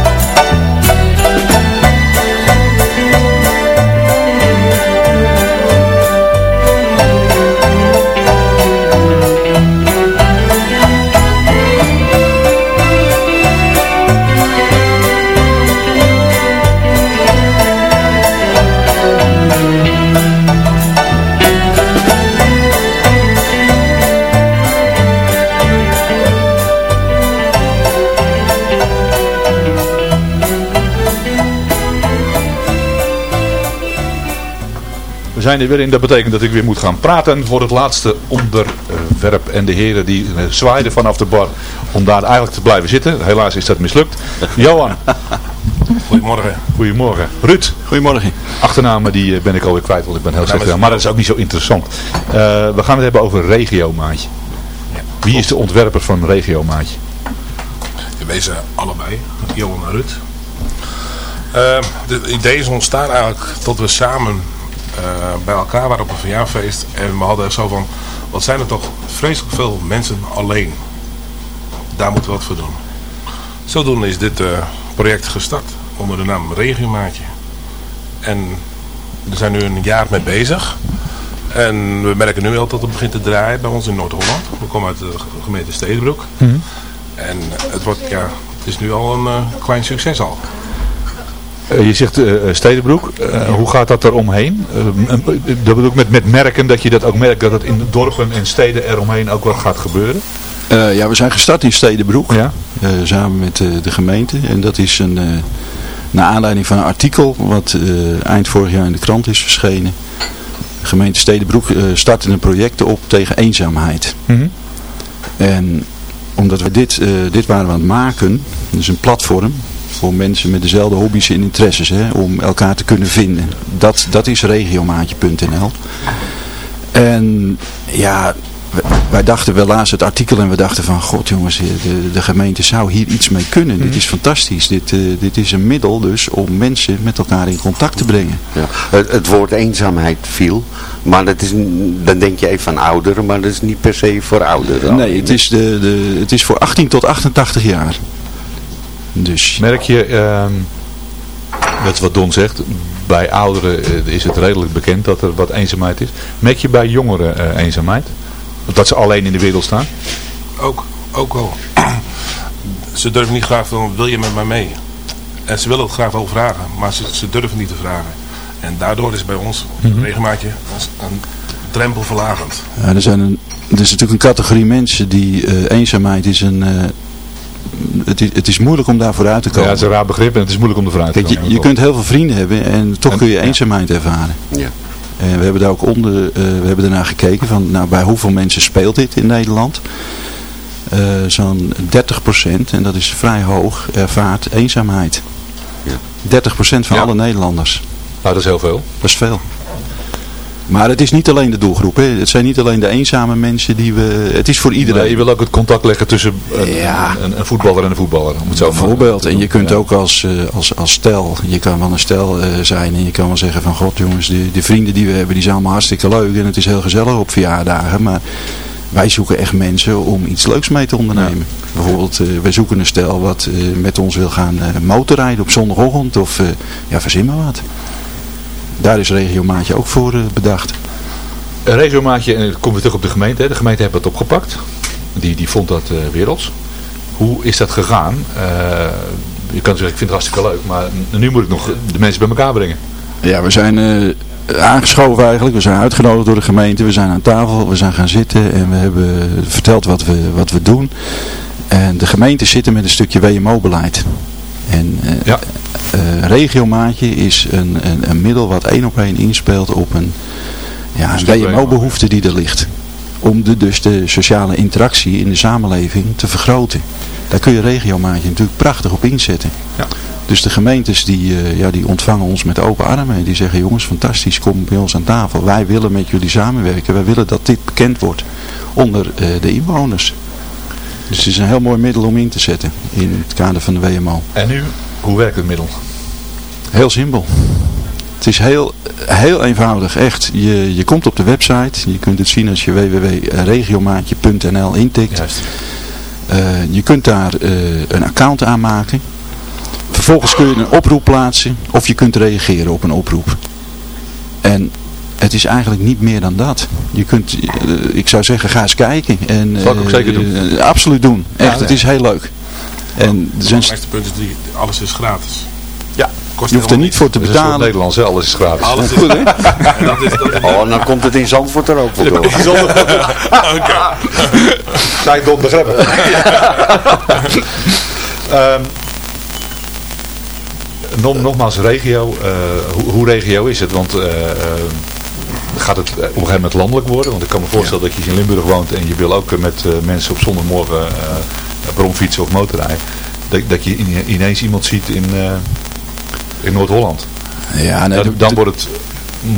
We zijn er weer in. Dat betekent dat ik weer moet gaan praten voor het laatste onderwerp. En de heren die eh, zwaaiden vanaf de bar om daar eigenlijk te blijven zitten. Helaas is dat mislukt. Johan. Goedemorgen. Goedemorgen. Ruud. Goedemorgen. Achternamen die eh, ben ik alweer kwijt, want ik ben heel slecht. Maar dat is ook niet zo interessant. Eh, we gaan het hebben over regiomaatje. Wie is de ontwerper van regiomaatje? In wezen allebei, Johan en Ruud. Uh, het idee is ontstaan eigenlijk tot we samen bij elkaar waren op een verjaarfeest. En we hadden zo van, wat zijn er toch vreselijk veel mensen alleen. Daar moeten we wat voor doen. Zodoende is dit uh, project gestart onder de naam Regiomaatje. En we zijn nu een jaar mee bezig. En we merken nu al dat het begint te draaien bij ons in Noord-Holland. We komen uit de gemeente Stedenbroek. Mhm. En het, wordt, ja, het is nu al een uh, klein succes al. Uh, je zegt uh, Stedenbroek. Uh, hoe gaat dat er omheen? dat bedoel ik met, met merken, dat je dat ook merkt dat het in dorpen en steden eromheen ook wat gaat gebeuren? ja, we zijn gestart in Stedenbroek. Ja? samen met de gemeente. En dat is een, naar aanleiding van een artikel wat eind vorig jaar in de krant is verschenen. De gemeente Stedenbroek startte een project op tegen eenzaamheid. Mhm. -hmm. En omdat we dit, dit waren we aan het maken, dus een platform voor mensen met dezelfde hobby's en interesses, hè, om elkaar te kunnen vinden. Dat, dat is regiomaatje.nl. En ja, wij- dachten, we lazen het artikel en we dachten van, god jongens, de, de gemeente zou hier iets mee kunnen. Dit is fantastisch. Dit, eh, dit is een middel dus om mensen met elkaar in contact te brengen. Ja. Het, het woord eenzaamheid viel, maar dat is, dan denk je even aan ouderen, maar dat is niet per se voor ouderen. Nee, het is, de, de, het is voor 18 tot 88 jaar. Dus Merk je, ehm, dat is wat Don zegt, bij ouderen eh, is het redelijk bekend dat er wat eenzaamheid is. Merk je bij jongeren eh, eenzaamheid? Dat ze alleen in de wereld staan? Ook, ook wel. ze durven niet graag van, wil je met mij mee? En ze willen het graag wel vragen, maar ze, ze durven niet te vragen. En daardoor is bij ons Mhm. regelmaatje een, een drempel verlagend. Ja, er, zijn een, er is natuurlijk een categorie mensen die eh, eenzaamheid is een... eh, het, is, het is moeilijk om daar vooruit te Ja, komen. het is een raar begrip en het is moeilijk om er vooruit te Kijk, je, komen. je kunt heel veel vrienden hebben en toch kun je eenzaamheid ervaren. Ja. En we hebben daar ook onder, eh, we hebben daarna gekeken van, nou, bij hoeveel mensen speelt dit in Nederland? Eh, Zo'n 30%, en dat is vrij hoog, ervaart eenzaamheid. Ja. 30% van Ja. alle Nederlanders. Nou, dat is heel veel. Dat is veel. Maar het is niet alleen de doelgroep. Hè. Het zijn niet alleen de eenzame mensen die we... Het is voor iedereen. Nee, je wil ook het contact leggen tussen een, Ja. een, een voetballer en een voetballer. Om het zo Bijvoorbeeld. En je kunt ook als, eh, als, als stel, je kan wel een stel eh, zijn en je kan wel zeggen van god jongens, de, de vrienden die we hebben die zijn allemaal hartstikke leuk en het is heel gezellig op verjaardagen. Maar wij zoeken echt mensen om iets leuks mee te ondernemen. Bijvoorbeeld, eh, wij zoeken een stel wat met ons wil gaan motorrijden op zondagochtend of ja, verzin maar wat. Daar is Regio Maatje ook voor eh, bedacht. Een regiomaatje, en het komt weer terug op de gemeente. Hè. De gemeente heeft het opgepakt. Die, die vond dat eh, werelds. Hoe is dat gegaan? Eh, je kan zeggen, ik vind het hartstikke leuk. Maar nu moet ik nog de mensen bij elkaar brengen. Ja, we zijn aangeschoven eigenlijk. We zijn uitgenodigd door de gemeente. We zijn aan tafel. We zijn gaan zitten en we hebben verteld wat we, wat we doen. En de gemeente zitten met een stukje WMO-beleid. En eh Ja. eh, regiomaatje is een, een, een middel wat één op één inspeelt op een, ja, een WMO-behoefte die er ligt. Om de, dus de sociale interactie in de samenleving te vergroten. Daar kun je regiomaatje natuurlijk prachtig op inzetten. Ja. Dus de gemeentes die, eh, ja, die ontvangen ons met open armen. En die zeggen jongens fantastisch, kom bij ons aan tafel. Wij willen met jullie samenwerken. Wij willen dat dit bekend wordt onder de inwoners. Dus het is een heel mooi middel om in te zetten in het kader van de WMO. En nu, hoe werkt het middel? Heel simpel. Het is heel, heel eenvoudig, echt. Je, je komt op de website, je kunt het zien als je www.regiomaatje.nl intikt. Juist. Eh, je kunt daar eh, een account aanmaken. Vervolgens kun je een oproep plaatsen of je kunt reageren op een oproep. En het is eigenlijk niet meer dan dat. Je kunt, eh, ik zou zeggen, ga eens kijken. En, Zal ik ook eh, zeker doen. eh, absoluut doen. Echt, het is heel leuk. En er Het zijn, belangrijkste punt is, die, alles is gratis. ja, Kost je hoeft er helemaal niet voor te Het betalen. Nederlands, hè? alles is gratis. Alles is Goed, hè? En dat is, dat is, Oh, dan komt het in Zandvoort er ook wel door. Zou ik dat begrepen? Ehm, nog- nogmaals, regio. eh, hoe, hoe regio is het? Want gaat het op een gegeven moment landelijk worden? Want ik kan me voorstellen dat je in Limburg woont en je wil ook eh, met eh, mensen op zondagmorgen bromfietsen of motorrijden. Dat, dat je in- ineens iemand ziet in, eh, in Noord-Holland. Ja, nee, dan, wordt het...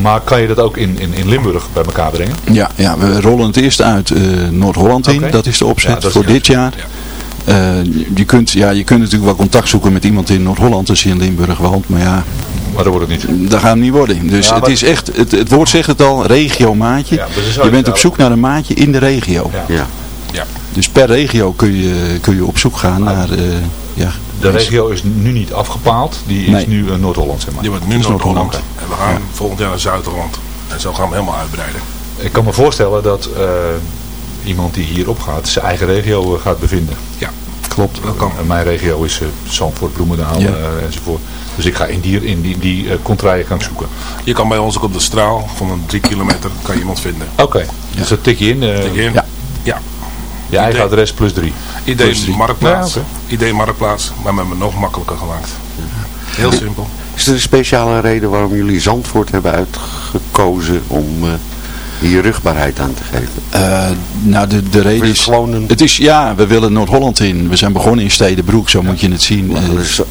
Maar kan je dat ook in, in, in Limburg bij elkaar brengen? Ja, ja, we rollen het eerst uit eh, Noord-Holland in. Dat is de opzet Ja, dat is voor dit jaar. Eh, je, kunt, ja, je kunt natuurlijk wel contact zoeken met iemand in Noord-Holland als je in Limburg woont. Maar ja, Maar dat wordt het niet. dat gaat hem niet worden. Dus Ja, het is echt, het, het woord zegt het al, regio-maatje. Ja, dus je bent op zoek naar een maatje in de regio. Ja. Ja. ja. Dus per regio kun je, kun je op zoek gaan naar... eh, ja, De regio is nu niet afgepaald. Die is Nee. nu eh, Noord-Holland, zeg maar. Die wordt nu Noord-Holland. En we gaan volgend jaar naar Zuid-Holland. En zo gaan we helemaal uitbreiden. Ik kan me voorstellen dat eh, iemand die hier opgaat zijn eigen regio eh, gaat bevinden. Ja, klopt. dat kan. En mijn regio is eh Zandvoort, Bloemendaal Ja. eh, enzovoort. Dus ik ga in die, in die, die eh, contraien gaan zoeken. Je kan bij ons ook op de straal van een drie kilometer kan je iemand vinden. Oké, dus dat tik je in. eh, Tik je in? Ja. Ja. je eigen adres plus drie. Idee Plus drie. Marktplaats. Ja. Idee Marktplaats, maar met me nog makkelijker gemaakt. Heel simpel. Is er een speciale reden waarom jullie Zandvoort hebben uitgekozen om eh, hier rugbaarheid aan te geven? Eh, nou, de, de reden is het is... gewoon een... Het is, ja, we willen Noord-Holland in. We zijn begonnen in Stedenbroek, zo moet je het zien. Eh, Dus,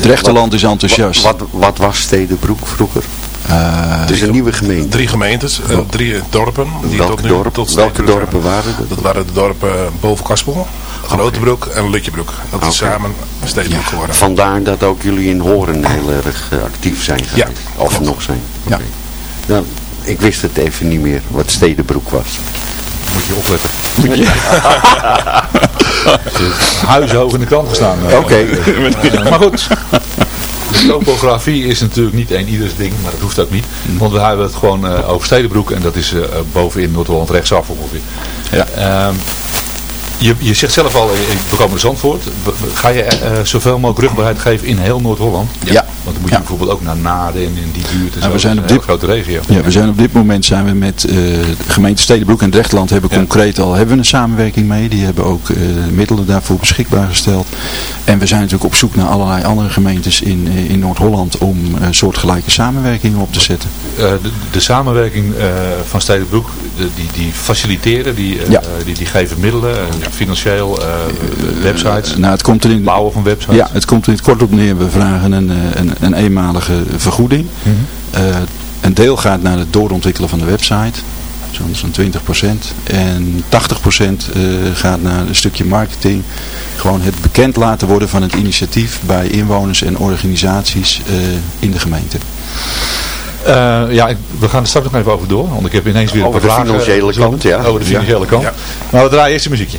Drechterland is enthousiast. Wat, wat, wat was Stedenbroek vroeger? het is een nieuwe gemeente. Drie gemeentes, drie dorpen. Die Welke tot nu, dorp- tot welke dorpen waren dat? Dat waren de dorpen boven Kaspel, Grotebroek en Lutjebroek. Dat is samen Stedenbroek geworden. Vandaar dat ook jullie in Horen heel erg actief zijn geweest. of nog zijn. Ja. Oké. Nou, ik wist het even niet meer wat Stedenbroek was. Moet je opletten. Huis hoog in de krant gestaan. eh. Oké. Maar goed. De topografie is natuurlijk niet één ieders ding, maar dat hoeft ook niet. Want we hebben het gewoon eh, over Stedenbroek en dat is eh, bovenin Noord-Holland rechtsaf ongeveer. Ja. Ehm, je, je zegt zelf al, eh, we komen naar Zandvoort. Ga je eh, zoveel mogelijk rugbaarheid geven in heel Noord-Holland? Ja. Want dan moet je bijvoorbeeld ook naar Naden en in die buurt en Nou, zo. we zijn op dit- een grote regio. Ja, we zijn op dit moment zijn we met eh, de gemeente Stedenbroek en Drechtland hebben concreet al hebben we een samenwerking mee. Die hebben ook eh, middelen daarvoor beschikbaar gesteld. En we zijn natuurlijk op zoek naar allerlei andere gemeentes in, eh, in Noord-Holland om eh, soortgelijke samenwerkingen op te zetten. Eh, de, de samenwerking eh, van Stedenbroek, de, die, die faciliteren, die, eh, die, die geven middelen, eh, financieel, eh, websites, nou, het komt er in, bouwen van websites. Ja, het komt er in het kort op neer. We vragen een, eh, een, een eenmalige vergoeding. Mhm. Eh, een deel gaat naar het doorontwikkelen van de website. Zo'n zo'n 20%. En 80% eh, gaat naar een stukje marketing. Gewoon het bekend laten worden van het initiatief bij inwoners en organisaties eh, in de gemeente. Eh, ja, ik- we gaan er straks nog even over door, want ik heb ineens weer Over een paar de vragen. financiële eh, zo- kant, ja. Over de financiële Ja. kant. Ja. Maar we draaien eerst een muziekje.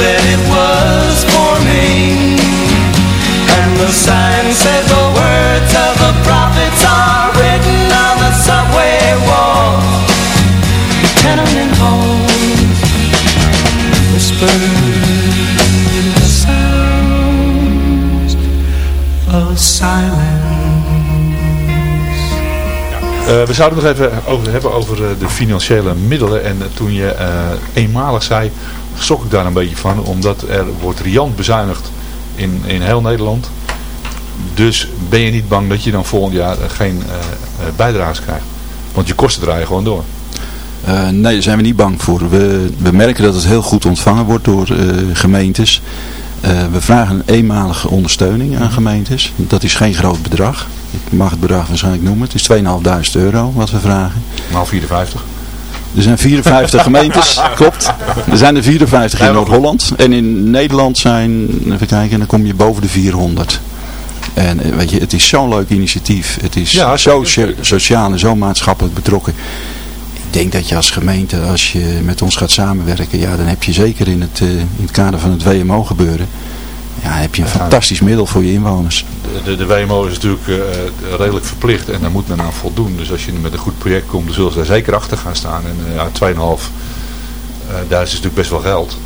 that it was forming. And the sign said the words of the prophets are written on the subway walls, tenement halls, whispered the sounds of silence. Eh, we zouden nog even over hebben over eh, de financiële middelen. En eh, toen je eenmalig zei, schrok ik daar een beetje van. Omdat er wordt riant bezuinigd in, in heel Nederland. Dus ben je niet bang dat je dan volgend jaar geen eh, bijdrages krijgt? Want je kosten draaien gewoon door. Eh, nee, daar zijn we niet bang voor. We, we merken dat het heel goed ontvangen wordt door gemeentes. We vragen een eenmalige ondersteuning aan gemeentes. Dat is geen groot bedrag. Ik mag het bedrag waarschijnlijk noemen. Het is 2.500 euro wat we vragen. Maal 54. Er zijn 54 gemeentes, klopt. Er zijn er 54 in Noord-Holland. En in Nederland zijn, even kijken, dan kom je boven de 400. En eh, weet je, het is zo'n leuk initiatief. Het is Ja, zo so- sociaal en zo maatschappelijk betrokken. Ik denk dat je als gemeente, als je met ons gaat samenwerken, ja, dan heb je zeker in het, eh, in het kader van het WMO gebeuren, ja, heb je een fantastisch middel voor je inwoners. De, de, de WMO is natuurlijk eh, redelijk verplicht en daar moet men aan voldoen. Dus als je met een goed project komt, dan zullen ze daar zeker achter gaan staan. En uh, ja, 2,5 uh, daar is natuurlijk best wel geld.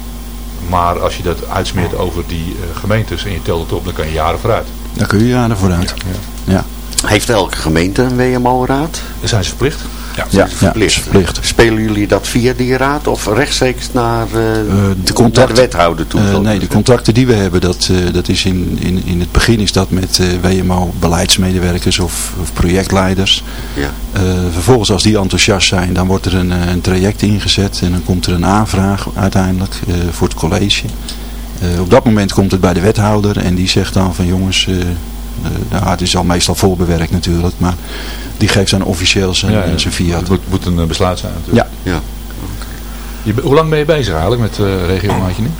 Maar als je dat uitsmeert over die uh, gemeentes en je telt het op, dan kan je jaren vooruit. Dan kun je jaren vooruit. Ja. Heeft elke gemeente een WMO-raad? Zijn ze verplicht. Ja, Ja, verplicht. Spelen jullie dat via die raad of rechtstreeks naar, eh, de naar de wethouder toe? Eh, nee, de zeggen? contacten die we hebben, dat, eh, dat is in, in, in het begin is dat met eh, WMO beleidsmedewerkers of, of projectleiders. Ja. Eh, vervolgens als die enthousiast zijn, dan wordt er een, eh, een traject ingezet en dan komt er een aanvraag uiteindelijk eh, voor het college. Eh, op dat moment komt het bij de wethouder en die zegt dan van jongens, eh, eh, nou, het is al meestal voorbewerkt natuurlijk, maar die geeft dan officieel zijn, Ja, ja. zijn fiat. Het moet, moet een eh, besluit zijn natuurlijk. Ja. Ja. Je, hoe lang ben je bezig eigenlijk met uh, regio Maatje nu?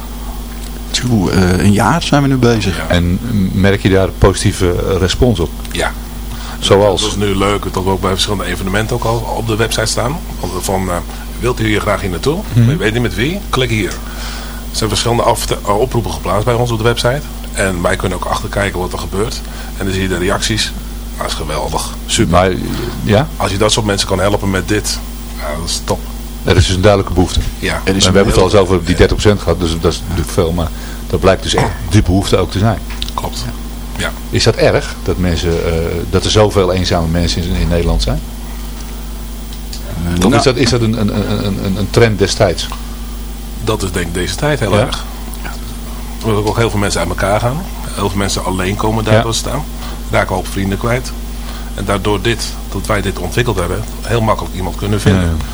Tjoe, eh, een jaar zijn we nu bezig. En merk je daar positieve eh, respons op? Ja. Zoals? Dat is nu leuk dat we ook bij verschillende evenementen ook al op de website staan. Van, eh, wilt u hier graag hier naartoe? Mhm. Weet niet met wie? Klik hier. Er zijn verschillende af- eh, oproepen geplaatst bij ons op de website. En wij kunnen ook achterkijken wat er gebeurt. En dan zie je de reacties. Dat is geweldig. Super. Maar, ja? Als je dat soort mensen kan helpen met dit. Ja, dat is top. Er is dus een duidelijke behoefte. Ja. En we hebben het al eens over die 30% gehad, dus dat is natuurlijk veel, maar dat blijkt dus echt de behoefte ook te zijn. Klopt. Ja. Is dat erg, dat, mensen, eh, dat er zoveel eenzame mensen in, in Nederland zijn? of nou- is dat, is dat een, een, een, een, een trend destijds? Dat is denk ik deze tijd heel Ja. erg. Worden ook heel veel mensen uit elkaar gaan. Heel veel mensen alleen komen daardoor Ja. staan. Raken ook vrienden kwijt. En daardoor dit, dat wij dit ontwikkeld hebben, heel makkelijk iemand kunnen vinden. Ja,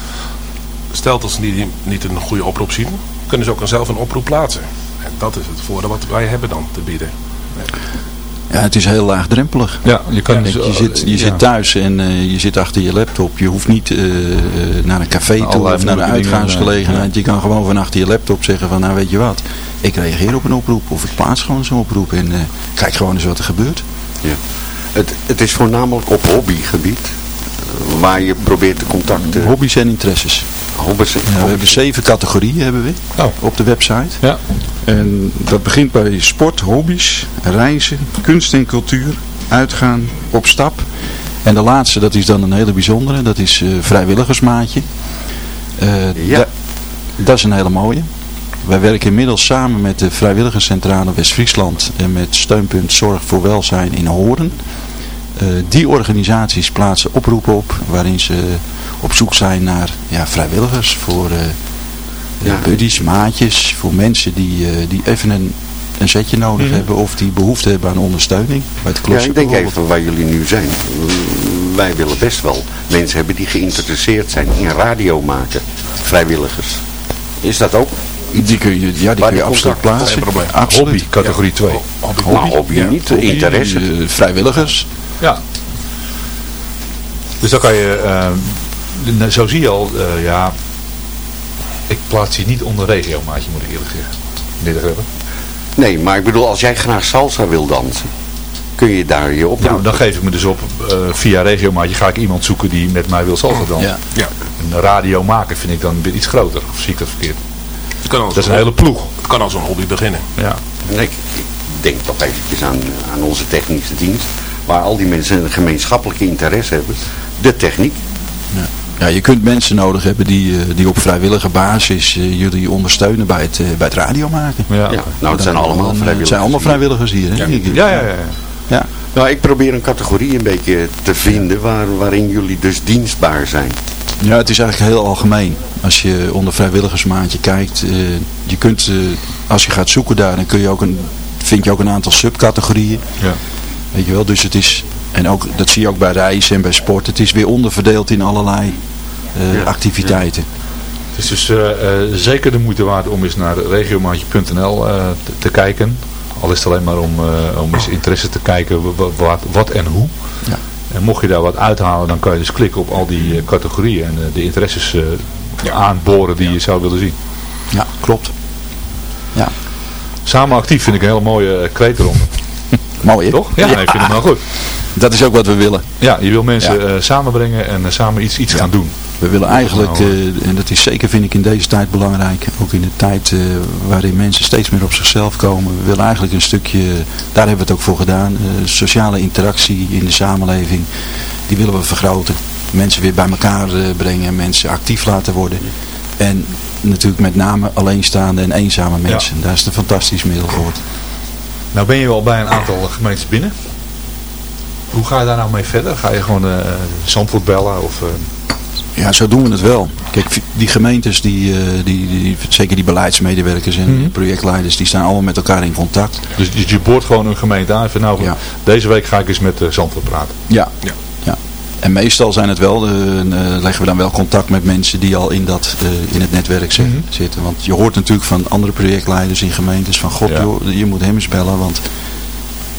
Stel dat ze niet, niet een goede oproep zien, kunnen ze ook zelf een oproep plaatsen. En dat is het voordeel wat wij hebben dan te bieden. Ja, het is heel laagdrempelig. Ja, je kan dus, je zit, je ja. zit thuis en eh, je zit achter je laptop. Je hoeft niet eh, eh, naar een café toe Allerlei of naar een uitgaansgelegenheid. Je kan gewoon van achter je laptop zeggen van nou weet je wat. Ik reageer op een oproep of ik plaats gewoon zo'n oproep. En eh, kijk gewoon eens wat er gebeurt. Ja. Het, het is voornamelijk op hobbygebied. eh, Waar je probeert de contacten... Hobby's en interesses. Hobby's, Ja, we hebben zeven categorieën hebben we Oh. op de website. Ja. En dat begint bij sport, hobby's, reizen, kunst en cultuur, uitgaan, op stap. En de laatste, dat is dan een hele bijzondere, dat is eh, vrijwilligersmaatje. Eh, Ja. da- dat is een hele mooie. Wij werken inmiddels samen met de Vrijwilligerscentrale West-Friesland en met steunpunt Zorg voor Welzijn in Horen. Eh, die organisaties plaatsen oproepen op waarin ze op zoek zijn naar ja, vrijwilligers voor Ja. buddies, maatjes, voor mensen die, eh, die even een, een zetje nodig Mhm. hebben of die behoefte hebben aan ondersteuning. Bij het Ja, klussen ik denk even waar jullie nu zijn. Wij willen best wel mensen hebben die geïnteresseerd zijn in radio maken. Vrijwilligers. Is dat ook? Die kun je, ja, die kun je absoluut contact- plaatsen. Absoluut. Hobby, categorie 2. Hobby, Nou, hobby niet, Hobby, interesse. eh, vrijwilligers. Ja. Dus dan kan je, eh, nou, zo zie je al, eh, ja, ik plaats je niet onder regio, maatje, moet ik eerlijk zeggen. Hebben. Nee, maar ik bedoel, als jij graag salsa wil dansen, kun je daar je op. Nou, dan geef ik me dus op, eh, via regio, maatje, ga ik iemand zoeken die met mij wil salsa dansen. Ja. Ja. Een radio maken vind ik dan weer iets groter, of zie ik dat verkeerd? Het kan als Dat is een hele ploeg. Het kan als een hobby beginnen. Ja. Nee, ik, ik denk toch eventjes aan, aan onze technische dienst. Waar al die mensen een gemeenschappelijke interesse hebben. De techniek. Ja, je kunt mensen nodig hebben die, eh, die op vrijwillige basis eh, jullie ondersteunen bij het, eh, bij het radio maken. Ja, Ja, nou, het zijn allemaal vrijwilligers. Het zijn allemaal vrijwilligers hier. Hè? Ja. Ik- ja, ja. ja. ja. Nou, ik probeer een categorie een beetje te vinden waar, waarin jullie dus dienstbaar zijn. Ja, het is eigenlijk heel algemeen. Als je onder vrijwilligersmaatje kijkt, eh, je kunt, eh, als je gaat zoeken daar, dan kun je ook een, vind je ook een aantal subcategorieën. Ja. Weet je wel, dus het is, en ook, dat zie je ook bij reizen en bij sport, het is weer onderverdeeld in allerlei eh, Ja. activiteiten. is dus eh, eh, zeker de moeite waard om eens naar regiomaatje.nl te, te kijken. Al is het alleen maar om, om eens interesse te kijken wa- wa- wat, wat en hoe. Ja. En mocht je daar wat uithalen, dan kan je dus klikken op al die categorieën en de interesses aanboren die je zou willen zien. Ja, klopt. Ja. Samen actief vind ik een hele mooie uh, kreetronde. Mooi hè? Toch? Ja, nee, ik vind het wel goed. Dat is ook wat we willen. Ja, je wil mensen Ja. eh, samenbrengen en eh, samen iets, iets gaan doen. We willen eigenlijk, Nou, eh, en dat is zeker vind ik in deze tijd belangrijk, ook in de tijd waarin mensen steeds meer op zichzelf komen. We willen eigenlijk een stukje, daar hebben we het ook voor gedaan, sociale interactie in de samenleving, die willen we vergroten. Mensen weer bij elkaar brengen, mensen actief laten worden. En natuurlijk met name alleenstaande en eenzame mensen. Daar is het een fantastisch middel voor. Nou ben je wel bij een aantal gemeentes binnen. Hoe ga je daar nou mee verder? Ga je gewoon eh Zandvoort bellen? Of, eh, Ja, zo doen we het wel. Kijk, die gemeentes, die, eh, die, die, zeker die beleidsmedewerkers en Mhm. projectleiders, die staan allemaal met elkaar in contact. dus, dus je boort gewoon een gemeente aan. Van, nou, deze week ga ik eens met eh, Zandvoort praten. Ja. ja. En meestal zijn het wel, eh, eh, leggen we dan wel contact met mensen die al in, dat, eh, in het netwerk Mhm. zitten. Want je hoort natuurlijk van andere projectleiders in gemeentes van god Ja. joh, je moet hem eens bellen, want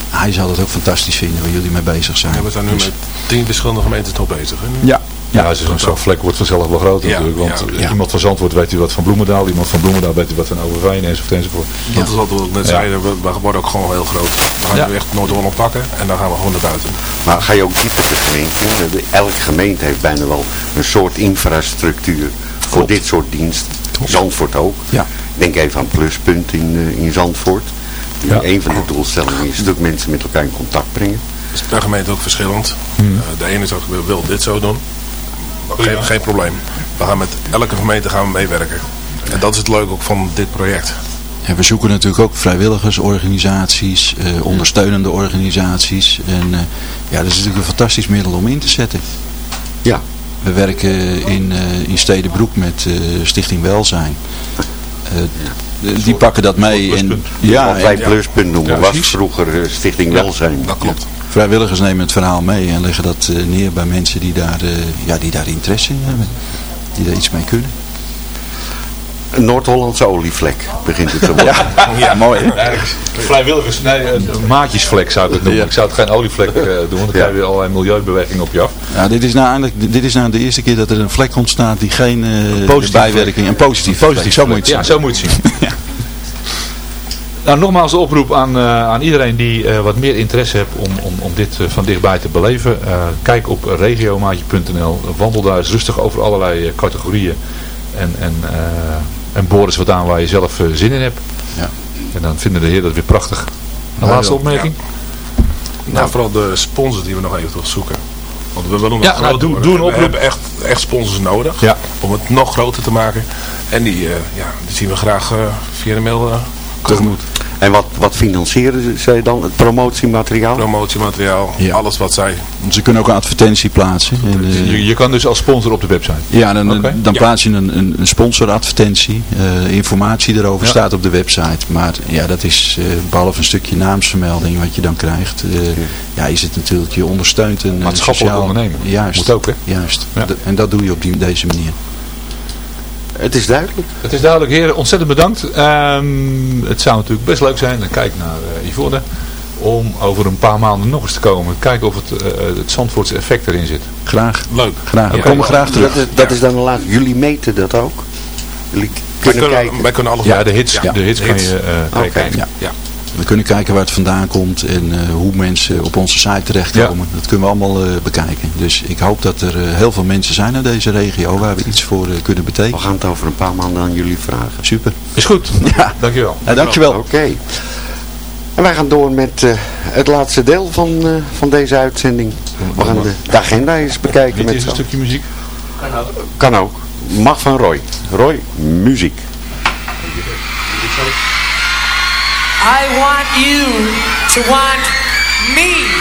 hij zal het ook fantastisch vinden waar jullie mee bezig zijn. Ja, we zijn nu Dus- met tien verschillende gemeenten toch bezig. Hè? Ja. Ja, ja zo'n zo'n vlek wordt vanzelf wel groter Ja, natuurlijk. Want ja. eh, Ja. iemand van Zandvoort weet u wat van Bloemendaal. Iemand van Bloemendaal weet u wat van Overveen enzovoort enzovoort. Dat is wat we net Ja. zeiden, we, we worden ook gewoon heel groot. We gaan Ja. nu echt Noord-Holland pakken en dan gaan we gewoon naar buiten. Maar ga je ook dieper de gemeente? in? Elke gemeente heeft bijna wel een soort infrastructuur voor dit soort diensten. Zandvoort ook. Ja. Denk even aan Pluspunt in, eh, in Zandvoort. Ja. Een van de doelstellingen is dat mensen met elkaar in contact brengen. is per gemeente ook verschillend. Hmm. Eh, de ene zegt, wil, wil dit zo doen. Geen, geen probleem. We gaan met elke gemeente gaan we meewerken. En dat is het leuke ook van dit project. En we zoeken natuurlijk ook vrijwilligersorganisaties, eh, ondersteunende organisaties. En eh, ja, dat is natuurlijk een fantastisch middel om in te zetten. Ja. We werken in, eh, in Stedenbroek met eh, Stichting Welzijn. Die pakken dat mee. En, Ja, wat wij Pluspunt noemen Ja, was vroeger eh, Stichting Ja, Welzijn. Dat klopt. Vrijwilligers nemen het verhaal mee en leggen dat eh, neer bij mensen die daar, eh, ja, die daar interesse in hebben. Die daar iets mee kunnen. Een Noord-Hollandse olievlek begint het te worden. Ja, mooi. Vrijwilligers, nee, een maatjesvlek zou ik het noemen. Ik zou het geen olievlek eh, doen, want dan krijg je weer allerlei milieubewegingen op je af. Ja, dit is nou eigenlijk dit is nou de eerste keer dat er een vlek ontstaat die geen eh, positieve bijwerking, een Positief, vlek, zo moet je Ja, het zo moet je het zien. Nou, nogmaals de oproep aan, eh, aan iedereen die eh, wat meer interesse heeft om, om, om dit eh, van dichtbij te beleven. Eh, kijk op regiomaatje.nl. Wandel daar eens rustig over allerlei categorieën. En, en, eh, en boor eens wat aan waar je zelf zin in hebt. Ja. En dan vinden de heren dat weer prachtig. Een Ja, laatste opmerking? Nou, vooral de sponsors die we nog even zoeken. Want we willen nog Ja, groter nou, doe- een We oproep. hebben echt, echt sponsors nodig Ja. om het nog groter te maken. En die, eh, ja, die zien we graag via de mail eh, Tegemoet. En wat, wat financieren zij dan? Het promotiemateriaal? Promotiemateriaal, Ja. alles wat zij... Ze kunnen ook een advertentie plaatsen. En, eh, Je, je kan dus als sponsor op de website. ja, dan, dan Ja. plaats je een, een, een sponsoradvertentie. Eh, informatie erover Ja. staat op de website. Maar ja, dat is eh, behalve een stukje naamsvermelding wat je dan krijgt. eh, ja, is het natuurlijk, je ondersteunt een eh, Maatschappelijk sociaal- ondernemen. Juist. Moet ook, hè? Juist. Ja. En dat doe je op die, deze manier. Het is duidelijk. Het is duidelijk, heren. Ontzettend bedankt. Ehm, het zou natuurlijk best leuk zijn, dan kijk naar eh Yvonne, om over een paar maanden nog eens te komen. Kijken of het, eh, het Zandvoortse effect erin zit. Graag. Leuk. Graag. We Ja. komen graag terug. Dat, is- dat is dan de laatste. Jullie meten dat ook? Jullie Wij kunnen kunnen, kijken? wij kunnen alles Ja, de hits, Ja, de hits kan je eh, Oké. kijken. Ja. We kunnen kijken waar het vandaan komt en eh, hoe mensen op onze site terechtkomen. Dat kunnen we allemaal eh, bekijken. Dus ik hoop dat er eh, heel veel mensen zijn in deze regio waar we iets voor kunnen We betekenen. gaan het over een paar maanden aan jullie vragen. Super. Is goed. Ja. Dankjewel. Ja, dankjewel. Oké. En wij gaan door met eh, het laatste deel van, eh, van deze uitzending. We gaan de, de agenda eens bekijken Dit met is een stukje muziek. Kan ook. Mag van Roy. Roy, muziek. I want you to want me.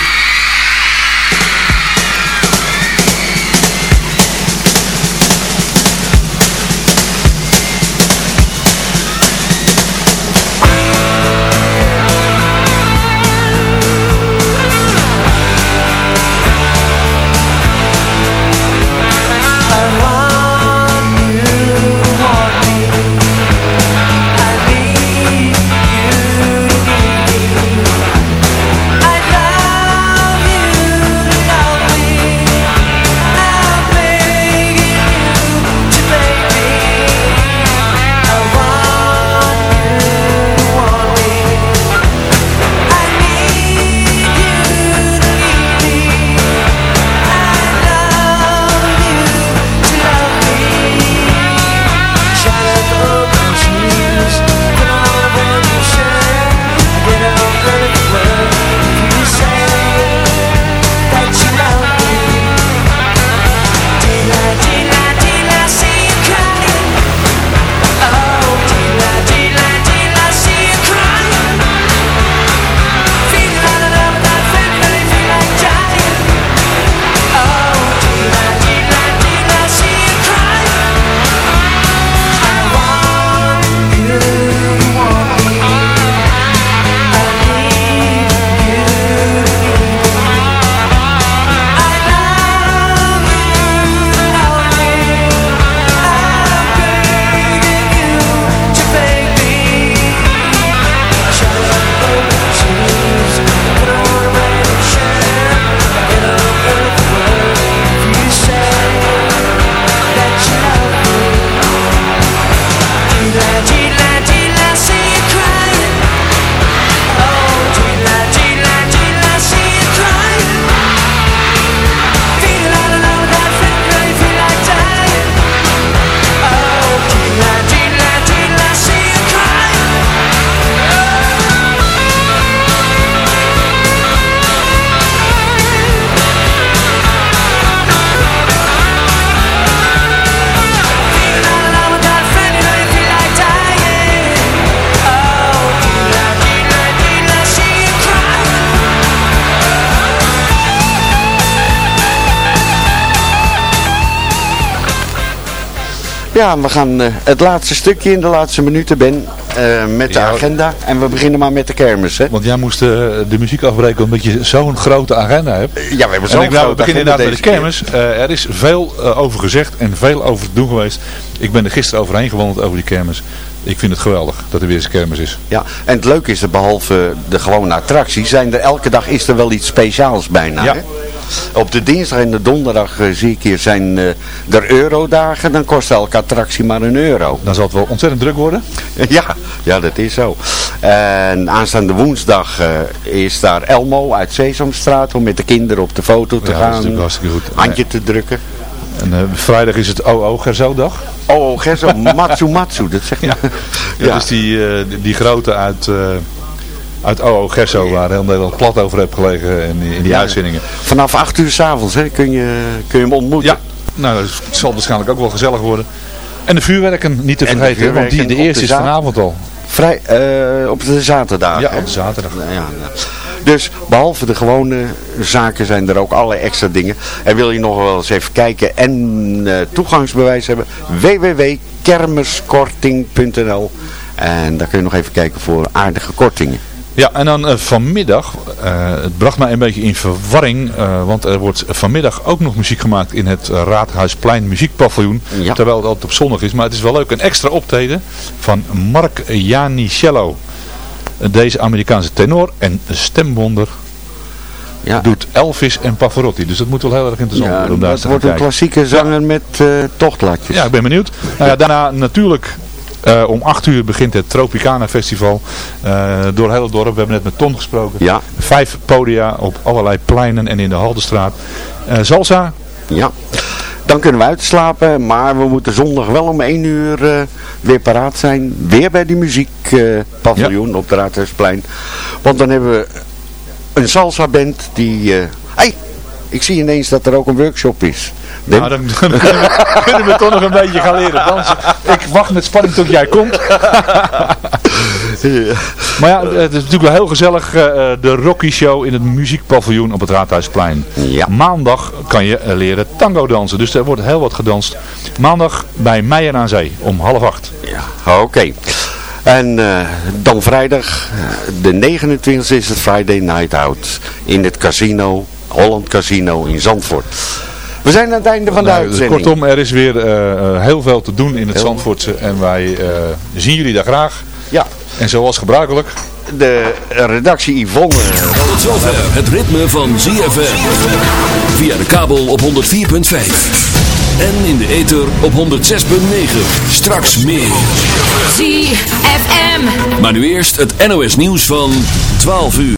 Ja, we gaan eh, het laatste stukje in de laatste minuten, Ben, eh, met de Ja. agenda. En we beginnen maar met de kermis, hè? Want jij moest eh, de muziek afbreken omdat je zo'n grote agenda hebt. Ja, we hebben En zo'n ik wou, we grote beginnen agenda inderdaad met de kermis. Er is veel over gezegd en veel over te doen geweest. Ik ben er gisteren overheen gewandeld over die kermis. Ik vind het geweldig dat er weer eens een kermis is. Ja, en het leuke is dat behalve de gewone attracties, zijn er elke dag is er wel iets speciaals bijna. Ja. Hè? Op de dinsdag en de donderdag eh, zie ik hier zijn eh er eurodagen, dan kost elke attractie maar een euro. Dan zal het wel ontzettend druk worden. Ja, ja dat is zo. En aanstaande woensdag eh, is daar Elmo uit Sesamstraat om met de kinderen op de foto te Ja, dat is gaan. natuurlijk hartstikke goed. Handje te drukken. En eh, vrijdag is het OO Gerzo-dag. Oh, Gerso, Matsu Matsu, dat zeg je. Ja. Dat is die, eh, die, die grote uit, eh uit OO Gerso waar heel Nederland plat over heeft gelegen in, die- in die Ja. uitzendingen. Vanaf 8 uur s'avonds kun je, kun je hem ontmoeten. Ja, nou dat zal waarschijnlijk ook wel gezellig worden. En de vuurwerken niet te vergeten, want die, de eerste de is vanavond al. Vrij, op de zaterdag. Ja, hè? op de zaterdag. Ja. Dus behalve de gewone zaken zijn er ook allerlei extra dingen. En wil je nog wel eens even kijken en eh, toegangsbewijs hebben? www.kermiskorting.nl En daar kun je nog even kijken voor aardige kortingen. Ja, en dan eh, vanmiddag, eh, het bracht mij een beetje in verwarring, want er wordt vanmiddag ook nog muziek gemaakt in het Raadhuisplein Muziekpaviljoen, Ja. terwijl het altijd op zondag is. Maar het is wel leuk, een extra optreden van Mark Janicello. Deze Amerikaanse tenor en stemwonder Ja. doet Elvis en Pavarotti. Dus dat moet wel heel erg interessant Ja, worden om daar te wordt een kijken. klassieke zanger met tochtlatjes. Ja, ik ben benieuwd. Nou ja, daarna natuurlijk eh, om 8 uur begint het Tropicana Festival eh, door het hele dorp. We hebben net met Ton gesproken. Ja. Vijf podia op allerlei pleinen en in de Haldenstraat. Salsa. Ja, dan kunnen we uitslapen, maar we moeten zondag wel om 1 uur eh, weer paraat zijn. Weer bij die muziekpaviljoen op de Raadhuisplein. Want dan hebben we een salsa band die... eh hey, ik zie ineens dat er ook een workshop is. Nou, dan, dan kunnen, we, kunnen we toch nog een beetje gaan leren dansen. Ik wacht met spanning tot jij komt. Maar ja, het is natuurlijk wel heel gezellig. eh, de Rocky Show in het muziekpaviljoen op het Raadhuisplein. Ja. Maandag kan je eh, leren tango dansen. Dus er wordt heel wat gedanst. Maandag bij Meijer aan Zee om half acht. Ja, oké. En eh, dan vrijdag, eh, de 29e is het Friday Night Out in het casino, Holland Casino in Zandvoort. We zijn aan het einde van de Nou, dus uitzending. kortom, er is weer eh, eh, heel veel te doen in het Heel- Zandvoortse. En wij eh, zien jullie daar graag. Ja. En zoals gebruikelijk. De redactie Yvonne. Tot zover het ritme van ZFM. Via de kabel op 104.5. En in de ether op 106.9. Straks meer. ZFM. Maar nu eerst het NOS nieuws van 12 uur.